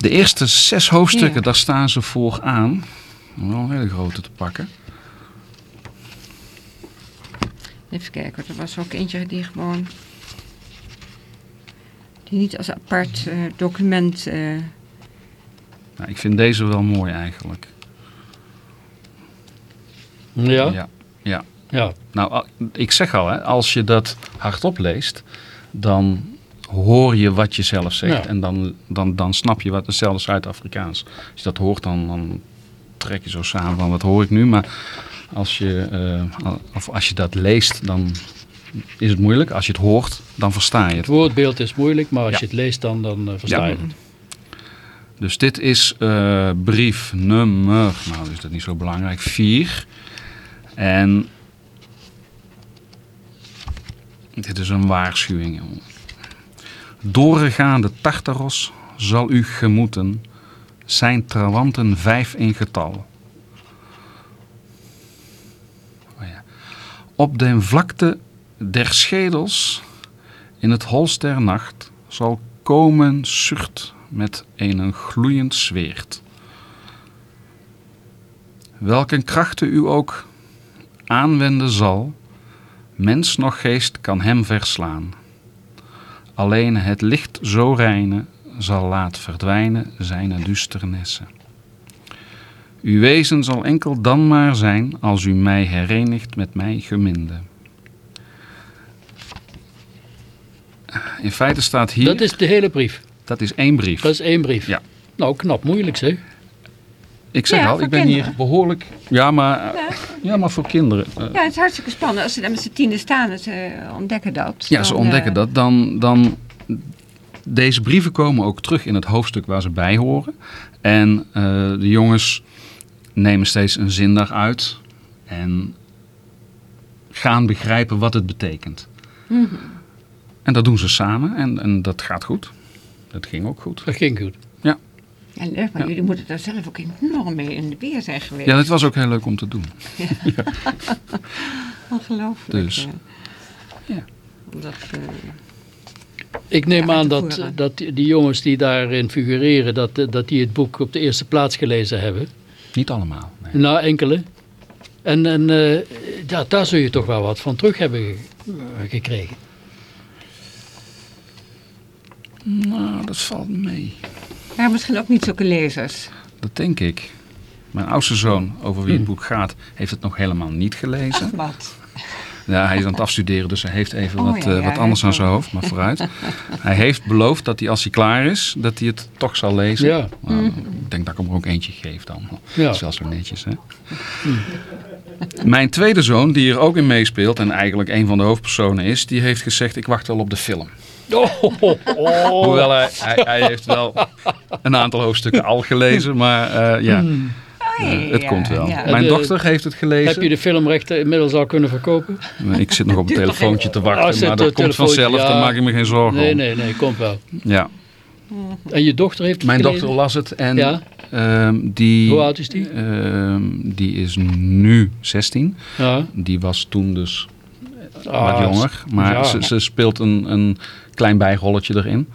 De eerste zes hoofdstukken, Ja. daar staan ze voor aan. Om wel een hele grote te pakken. Even kijken, er was ook eentje die gewoon... Die niet als apart eh, document... eh, Nou, ik vind deze wel mooi eigenlijk. Ja? ja. ja. Ja. Nou, al- ik zeg al, hè, als je dat hardop leest, dan hoor je wat je zelf zegt. Ja. En dan, dan, dan snap je wat, hetzelfde Zuid-Afrikaans. Als je dat hoort, dan, dan trek je zo samen van wat hoor ik nu. Maar als je, eh, of als je dat leest, dan is het moeilijk. Als je het hoort, dan versta je Het het. woordbeeld is moeilijk, maar als Ja. je het leest dan, dan eh, versta Ja. je het. Dus dit is eh, brief nummer, nou is dat niet zo belangrijk, 4. En dit is een waarschuwing. jongen. Doorgaande Tartaros zal u gemoeten, zijn trawanten vijf in getal. Oh. Op de vlakte der schedels in het holst der nacht zal komen Surt met een gloeiend zweert. Welke krachten u ook aanwenden zal, mens noch geest kan hem verslaan. Alleen het licht zo reine zal laat verdwijnen zijn duisternissen. Uw wezen zal enkel dan maar zijn als u mij herenigt met mij geminde. In feite staat hier, Dat is de hele brief. dat is één brief. Dat is één brief. Ja. Nou, knap moeilijk zeg. Ik zeg Ja, al, ik ben kinderen. hier behoorlijk... Ja, maar, ja, maar voor kinderen. Eh, Ja, het is hartstikke spannend. Als ze daar met z'n tienen staan en ze ontdekken dat. ja, ze dan, ontdekken eh, dat. Dan, dan... Deze brieven komen ook terug in het hoofdstuk waar ze bij horen. En eh, de jongens nemen steeds een zin daaruit. En gaan begrijpen wat het betekent. Mhm. En dat doen ze samen. En, en dat gaat goed. Dat ging ook goed. Dat ging goed. Ja, leuk, maar jullie moeten daar zelf ook enorm mee in de weer zijn geweest. Ja, dat was ook heel leuk om te doen. Ongelooflijk. Dus. ja. Dat, eh, Ik neem Ja, aan dat, dat die jongens die daarin figureren, dat, dat die het boek op de eerste plaats gelezen hebben. Niet allemaal. Nee. Nou, enkele. En, en eh, ja, daar zul je toch wel wat van terug hebben ge- eh, gekregen. Nou, dat valt mee. Maar misschien ook niet zulke lezers. Dat denk ik. Mijn oudste zoon, over wie het boek gaat, heeft het nog helemaal niet gelezen. Wat? Ja, hij is aan het afstuderen, dus hij heeft even Oh, wat, ja, eh, ja, wat anders aan zijn hoofd, maar vooruit. Hij heeft beloofd dat hij als hij klaar is, dat hij het toch zal lezen. Ja. Nou, ik denk dat ik hem er ook eentje geef dan. Ja. Dat is wel zo netjes, hè. Mijn tweede zoon, die er ook in meespeelt en eigenlijk een van de hoofdpersonen is, die heeft gezegd, ik wacht wel op de film. Oh, oh, oh. Hoewel hij, hij, hij heeft wel een aantal hoofdstukken al gelezen, maar eh, ja, eh, het ja, komt wel. ja. Mijn De- dochter heeft het gelezen. Heb je de filmrechten inmiddels al kunnen verkopen? Ik zit nog op een telefoontje te wachten, het maar dat komt vanzelf, ja. daar maak ik me geen zorgen Nee, om. nee, nee, komt wel. Ja. En je dochter heeft het Mijn gelezen? dochter las het en Ja? ehm, die, Hoe oud is die? ehm, die is nu 16. Ja. Die was toen dus wat Ah, jonger. Maar ja. ze, ze speelt een, een klein bijrolletje erin.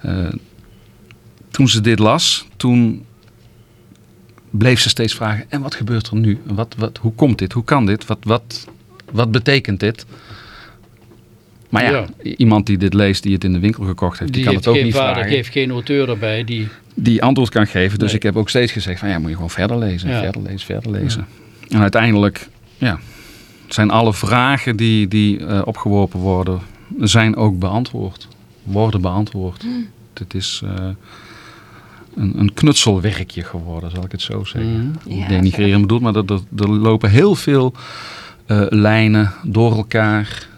Eh, toen ze dit las, toen bleef ze steeds vragen: en wat gebeurt er nu? Wat, wat, hoe komt dit? Hoe kan dit? Wat, wat, wat betekent dit? Maar ja, Ja. iemand die dit leest, die het in de winkel gekocht heeft, die, Die kan heeft het ook niet vader, vragen. geeft geen auteur erbij. Die, Die antwoord kan geven. Dus Nee. ik heb ook steeds gezegd: van ja, moet je gewoon verder lezen, Ja. verder lezen, verder lezen. En uiteindelijk, ja, zijn alle vragen die, die eh, opgeworpen worden, zijn ook beantwoord. Worden beantwoord. Het is eh, een, een knutselwerkje geworden, zal ik het zo zeggen. Mhm. Ja, Ik denigreren bedoeld, maar er, er, er lopen heel veel eh, lijnen door elkaar.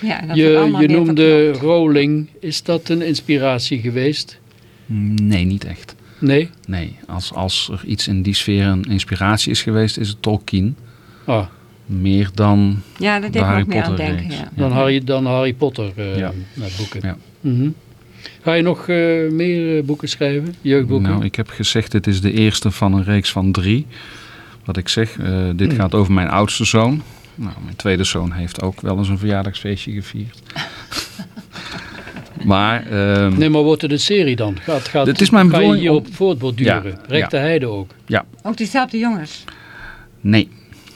Ja, en dat Je, allemaal je noemde. Rowling. Is dat een inspiratie geweest? Nee, niet echt. Nee? Nee, als, als er iets in die sfeer een inspiratie is geweest, is het Tolkien. Ah, Meer dan Ja, dat de Harry ook meer aan Potter denken. reeks. Ja. dan, Harry, dan Harry Potter eh Ja. met boeken. Ja. Mhm. Ga je nog eh, meer eh, boeken schrijven? Jeugdboeken? Nou, ik heb gezegd, dit is de eerste van een reeks van drie. Wat ik zeg, eh, dit Hmm. gaat over mijn oudste zoon. Nou, mijn tweede zoon heeft ook wel eens een verjaardagsfeestje gevierd. maar, ehm, Nee, maar wordt het een serie dan? Gaat, gaat, Het is mijn ga je bedoeling hierop om- voortborduren? Ja, Rechte heide ook? Ook diezelfde jongens. nee,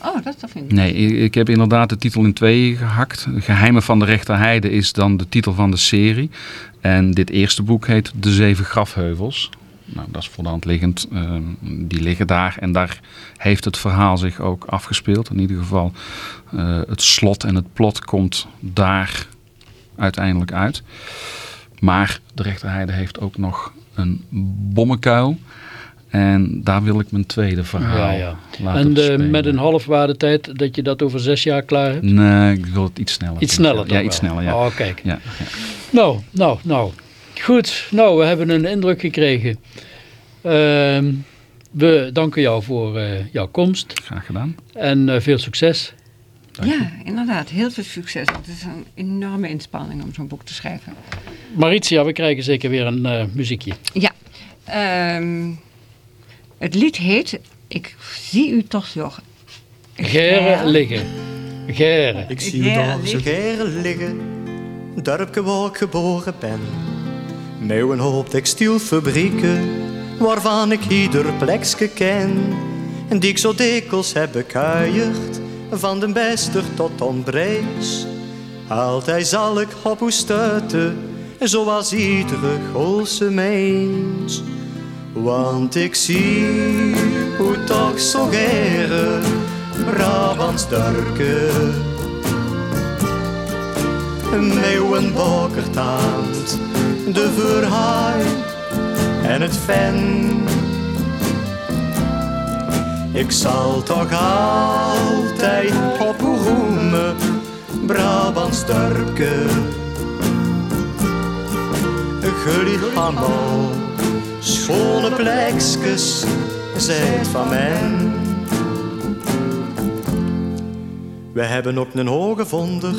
Oh, dat is vind nee, ik, ik heb inderdaad de titel in tweeën gehakt. Geheimen van de Rechterheide is dan de titel van de serie. En dit eerste boek heet De Zeven Grafheuvels. Nou, dat is voor de liggend. Ehm, die liggen daar en daar heeft het verhaal zich ook afgespeeld. In ieder geval, eh, het slot en het plot komt daar uiteindelijk uit. Maar de Rechterheide heeft ook nog een bommenkuil. En daar wil ik mijn tweede verhaal Ja, ja. laten En eh, met een halfwaardetijd dat je dat over zes jaar klaar hebt? Nee, ik wil het iets sneller. Iets sneller toch Ja, iets wel? sneller, ja. Oh, kijk. ja. Nou, nou, nou. Goed, nou, we hebben een indruk gekregen. Ehm, we danken jou voor eh, jouw komst Graag gedaan. en eh, veel succes. Ja, inderdaad. Heel veel succes. Het is een enorme inspanning om zo'n boek te schrijven. Maritia, we krijgen zeker weer een muziekje. Ja. ehm, het lied heet Ik zie u toch nog. Geren liggen. Geren. Ik zie u daar zo liggen. geren liggen, dorpje waar ik geboren ben. Met een hoop textielfabrieken, waarvan ik ieder plekje ken. En die ik zo dikwijls heb bekuierd, van de bester tot onbrees. Altijd zal ik op u stuiten, zoals iedere Goolse mens. Want ik zie hoe toch zo geren Brabants bokertaand, de verhaai en het ven. Ik zal toch altijd op roemen, Brabants dorpje. Jullie allemaal schone plekjes, zijt van men. We hebben ook een hoge vonder,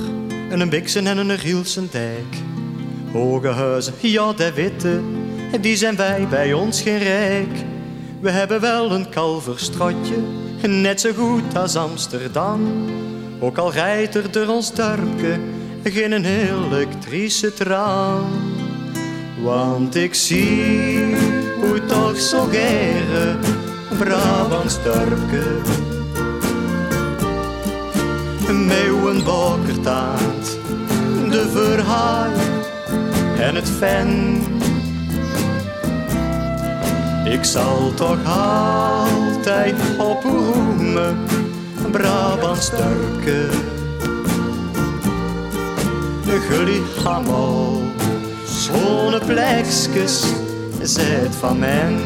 en een biksen en een Gielsen dijk. Hoge huizen, ja de witte, die zijn wij bij ons geen rijk. We hebben wel een kalverstrotje, net zo goed als Amsterdam. Ook al rijdt er door ons dorpje geen een elektrische tram. Want ik zie hoe toch zo gere Brabants dorpje Meeuwenbokkertaand, de verhaal en het ven. Ik zal toch altijd op u roemen, Brabants dorpje. Jullie allemaal schone plekjes, zijt van men.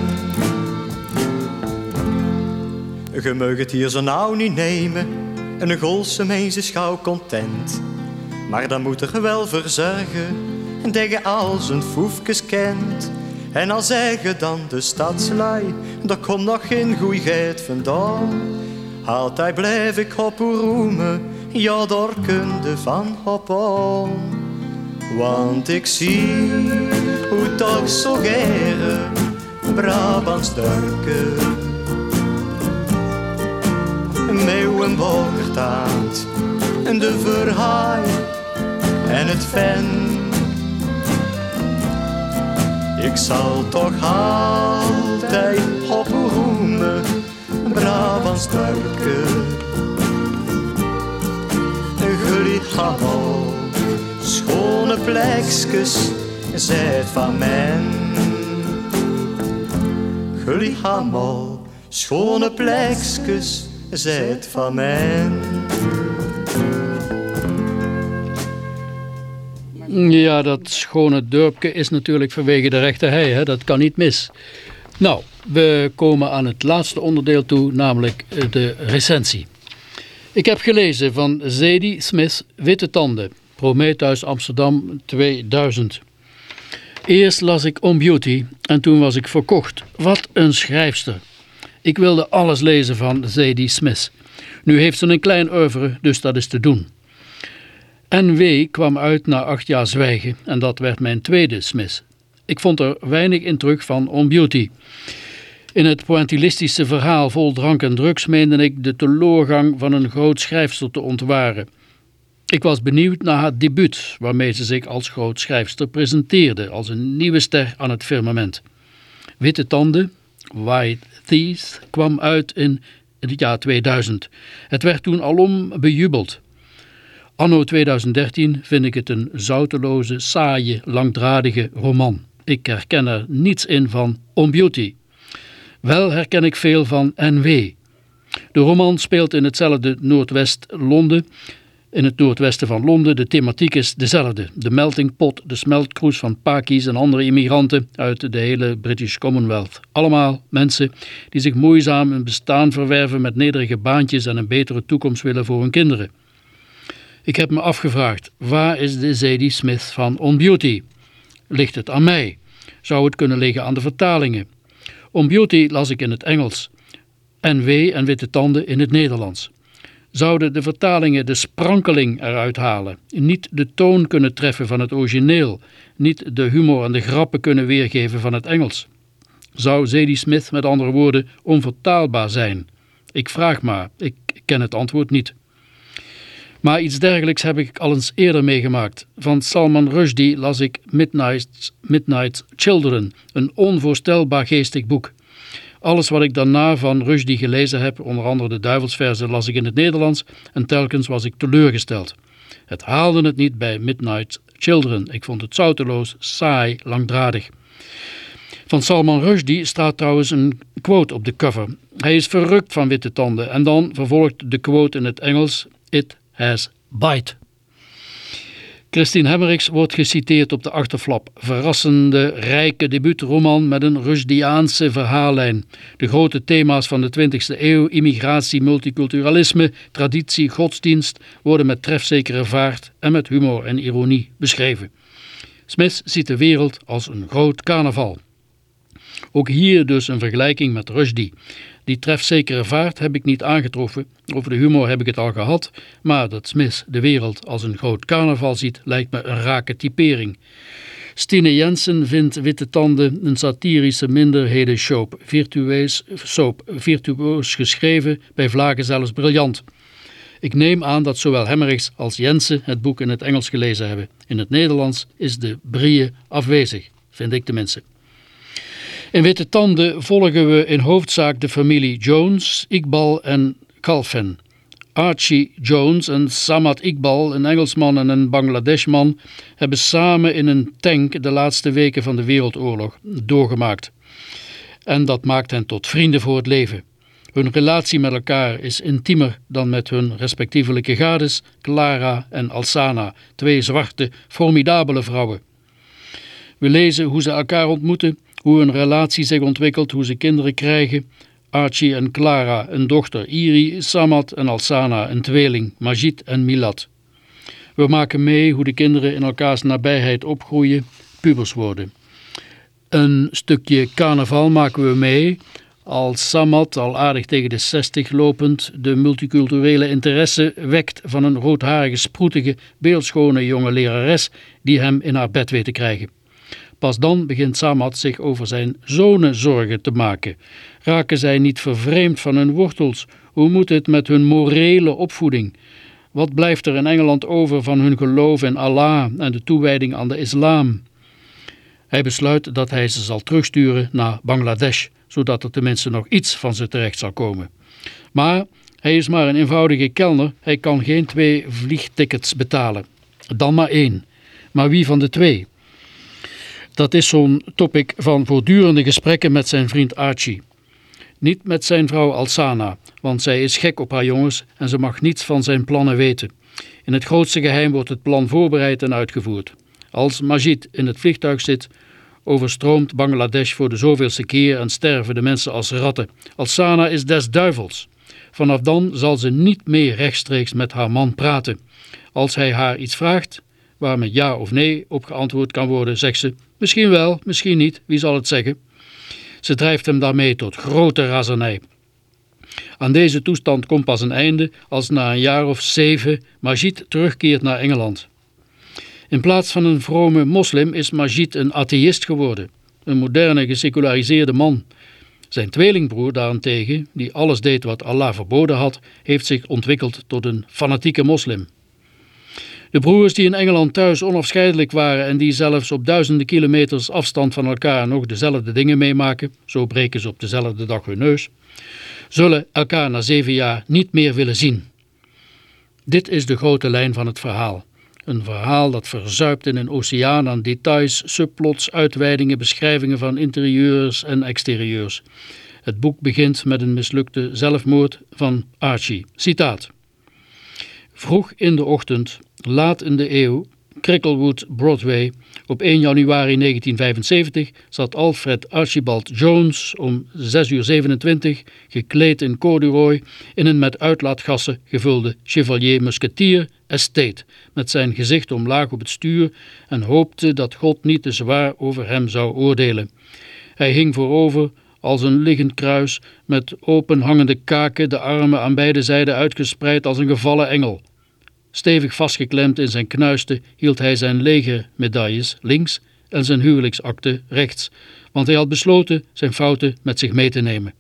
Je mag het hier zo nauw niet nemen, een Goolse mens is gauw content. Maar dan moet er wel voor zorgen, dat je al zijn foefjes kent. En al zeggen dan de stadslui, daar komt nog geen goeigheid vandaan. Altijd blijf ik op roemen, ja daar kunde van op aan. Want ik zie hoe toch zo gere Brabants dorpje Meeuwenbokertaand en de verhaai en het ven. Ik zal toch altijd op u roemen, Brabants dorpje. Jullie allemaal plekjes, zijt van men. Allemaal schone plekjes, zet van mij. Ja, dat schone dorpje is natuurlijk vanwege de rechte hei, hè? dat kan niet mis. Nou, we komen aan het laatste onderdeel toe, namelijk eh, de recensie. Ik heb gelezen van Zadie Smith, Witte Tanden, Prometheus Amsterdam 2000. Eerst las ik On Beauty en toen was ik verkocht. Wat een schrijfster. Ik wilde alles lezen van Zadie Smith. Nu heeft ze een klein oeuvre, dus dat is te doen. NW kwam uit na acht jaar zwijgen en dat werd mijn tweede Smith. Ik vond er weinig in terug van On Beauty. In het pointillistische verhaal vol drank en drugs meende ik de teloorgang van een groot schrijfster te ontwaren. Ik was benieuwd naar haar debuut, waarmee ze zich als groot schrijfster presenteerde, als een nieuwe ster aan het firmament. Witte Tanden, White Teeth, kwam uit in het jaar 2000. Het werd toen alom bejubeld. Anno 2013 vind ik het een zouteloze, saaie, langdradige roman. Ik herken er niets in van On Beauty. Wel herken ik veel van NW. De roman speelt in hetzelfde Noordwest-Londen, in het noordwesten van Londen. De thematiek is dezelfde. De melting pot, de smeltkroes van Pakis en andere immigranten uit de hele British Commonwealth. Allemaal mensen die zich moeizaam een bestaan verwerven met nederige baantjes en een betere toekomst willen voor hun kinderen. Ik heb me afgevraagd, waar is de Zadie Smith van On Beauty? Ligt het aan mij? Zou het kunnen liggen aan de vertalingen? On Beauty las ik in het Engels. NW en Witte Tanden in het Nederlands. Zouden de vertalingen de sprankeling eruit halen, niet de toon kunnen treffen van het origineel, niet de humor en de grappen kunnen weergeven van het Engels? Zou Zadie Smith met andere woorden onvertaalbaar zijn? Ik vraag maar, ik ken het antwoord niet. Maar iets dergelijks heb ik al eens eerder meegemaakt. Van Salman Rushdie las ik Midnight, Midnight Children, een onvoorstelbaar geestig boek. Alles wat ik daarna van Rushdie gelezen heb, onder andere de duivelsverzen, las ik in het Nederlands en telkens was ik teleurgesteld. Het haalde het niet bij Midnight Children. Ik vond het zouteloos, saai, langdradig. Van Salman Rushdie staat trouwens een quote op de cover. Hij is verrukt van witte tanden en dan vervolgt de quote in het Engels It has bite. Christine Hemmerichs wordt geciteerd op de achterflap. Verrassende, rijke debuutroman met een Rushdiaanse verhaallijn. De grote thema's van de 20e eeuw, immigratie, multiculturalisme, traditie, godsdienst, worden met trefzekere vaart en met humor en ironie beschreven. Smith ziet de wereld als een groot carnaval. Ook hier dus een vergelijking met Rushdie. Die trefzekere vaart heb ik niet aangetroffen, over de humor heb ik het al gehad, maar dat Smith de wereld als een groot carnaval ziet lijkt me een rake typering. Stine Jensen vindt Witte Tanden een satirische minderheden soap, virtueus, soap, virtuoos geschreven, bij vlagen zelfs briljant. Ik neem aan dat zowel Hemmerichs als Jensen het boek in het Engels gelezen hebben. In het Nederlands is de brieën afwezig, vind ik tenminste. In Witte Tanden volgen we in hoofdzaak de familie Jones, Iqbal en Kalfen. Archie Jones en Samad Iqbal, een Engelsman en een Bangladeshman, hebben samen in een tank de laatste weken van de Wereldoorlog doorgemaakt. En dat maakt hen tot vrienden voor het leven. Hun relatie met elkaar is intiemer dan met hun respectievelijke gades, Clara en Alsana, twee zwarte, formidabele vrouwen. We lezen hoe ze elkaar ontmoeten, hoe hun relatie zich ontwikkelt, hoe ze kinderen krijgen. Archie en Clara, een dochter, Iri, Samad en Alsana, een tweeling, Majid en Milad. We maken mee hoe de kinderen in elkaars nabijheid opgroeien, pubers worden. Een stukje carnaval maken we mee, als Samad, al aardig tegen de 60 lopend, de multiculturele interesse wekt van een roodharige, sproetige, beeldschone jonge lerares die hem in haar bed weet te krijgen. Pas dan begint Samad zich over zijn zonen zorgen te maken. Raken zij niet vervreemd van hun wortels? Hoe moet het met hun morele opvoeding? Wat blijft er in Engeland over van hun geloof in Allah en de toewijding aan de islam? Hij besluit dat hij ze zal terugsturen naar Bangladesh, zodat er tenminste nog iets van ze terecht zal komen. Maar hij is maar een eenvoudige kelner, hij kan geen twee vliegtickets betalen. Dan maar één. Maar wie van de twee? Dat is zo'n topic van voortdurende gesprekken met zijn vriend Archie. Niet met zijn vrouw Alsana, want zij is gek op haar jongens en ze mag niets van zijn plannen weten. In het grootste geheim wordt het plan voorbereid en uitgevoerd. Als Majid in het vliegtuig zit, overstroomt Bangladesh voor de zoveelste keer en sterven de mensen als ratten. Alsana is des duivels. Vanaf dan zal ze niet meer rechtstreeks met haar man praten. Als hij haar iets vraagt, waar met ja of nee op geantwoord kan worden, zegt ze misschien wel, misschien niet, wie zal het zeggen. Ze drijft hem daarmee tot grote razernij. Aan deze toestand komt pas een einde als na een jaar of zeven Majid terugkeert naar Engeland. In plaats van een vrome moslim is Majid een atheïst geworden, een moderne geseculariseerde man. Zijn tweelingbroer daarentegen, die alles deed wat Allah verboden had, heeft zich ontwikkeld tot een fanatieke moslim. De broers die in Engeland thuis onafscheidelijk waren en die zelfs op duizenden kilometers afstand van elkaar nog dezelfde dingen meemaken, zo breken ze op dezelfde dag hun neus, zullen elkaar na zeven jaar niet meer willen zien. Dit is de grote lijn van het verhaal. Een verhaal dat verzuipt in een oceaan aan details, subplots, uitweidingen, beschrijvingen van interieurs en exterieurs. Het boek begint met een mislukte zelfmoord van Archie. Citaat. Vroeg in de ochtend, laat in de eeuw, Cricklewood, Broadway. Op 1 januari 1975 zat Alfred Archibald Jones om 6 uur 27, gekleed in corduroy, in een met uitlaatgassen gevulde Chevalier Musketeer Estate, met zijn gezicht omlaag op het stuur en hoopte dat God niet te zwaar over hem zou oordelen. Hij hing voorover als een liggend kruis, met openhangende kaken, de armen aan beide zijden uitgespreid als een gevallen engel. Stevig vastgeklemd in zijn knuisten hield hij zijn legermedailles links en zijn huwelijksakte rechts, want hij had besloten zijn fouten met zich mee te nemen.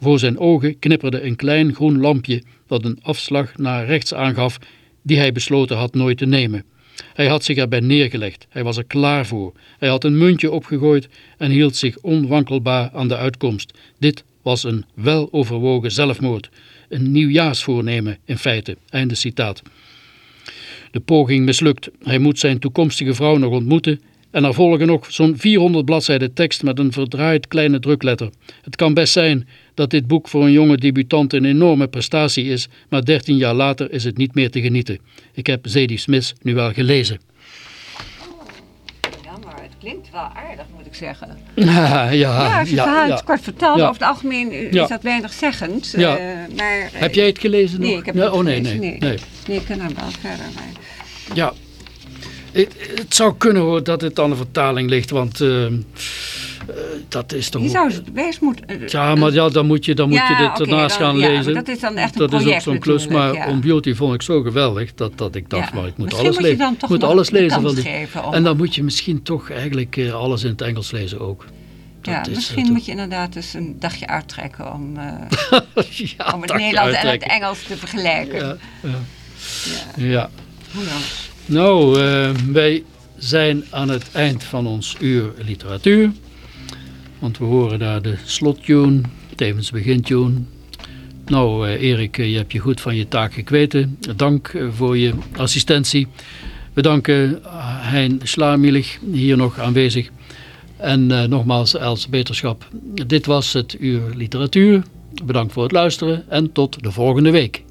Voor zijn ogen knipperde een klein groen lampje dat een afslag naar rechts aangaf die hij besloten had nooit te nemen. Hij had zich erbij neergelegd, hij was er klaar voor. Hij had een muntje opgegooid en hield zich onwankelbaar aan de uitkomst. Dit was een weloverwogen zelfmoord, een nieuwjaarsvoornemen in feite. Einde citaat. De poging mislukt. Hij moet zijn toekomstige vrouw nog ontmoeten en er volgen nog zo'n 400 bladzijden tekst met een verdraaid kleine drukletter. Het kan best zijn dat dit boek voor een jonge debutant een enorme prestatie is, maar 13 jaar later is het niet meer te genieten. Ik heb Zadie Smith nu wel gelezen. Ja, maar het klinkt wel aardig, moet ik zeggen. Ja, ja, Ja, als je het verhaal ja. kort vertelt, over het algemeen is Ja. dat weinig zeggend. Eh, maar, eh, Heb jij het gelezen nog? Nee, ik heb het Oh nee, nee. nee. Nee, ik kan er wel verder. Maar... Ja, het, het zou kunnen hoor dat het aan de vertaling ligt, want eh, eh, dat is toch... Je zou het best moeten... Ja, maar ja, dan moet je, dan moet Ja, je dit ernaast dan- gaan ja, lezen. dat is dan echt een Dat is ook zo'n klus, maar ja. On Beauty vond ik zo geweldig dat, dat ik dacht, Ja. maar ik moet Misschien alles moet je lezen. dan Ik toch moet alles lezen van die. om- En dan moet je misschien toch eigenlijk eh, alles in het Engels lezen ook. ja, is, misschien moet je inderdaad eens een dagje uittrekken om, ja, om het Nederlands en het. Engels te vergelijken. Ja, ja. Nou, eh, wij zijn aan het eind van ons uur literatuur. Want we horen daar de slottune, tevens begintune. Nou, eh, Erik, eh, je hebt je goed van je taak gekweten. Dank voor je assistentie. We danken Hein Slamielig, hier nog aanwezig. En nogmaals, Els Beterschap. Dit was het uur literatuur. Bedankt voor het luisteren en tot de volgende week.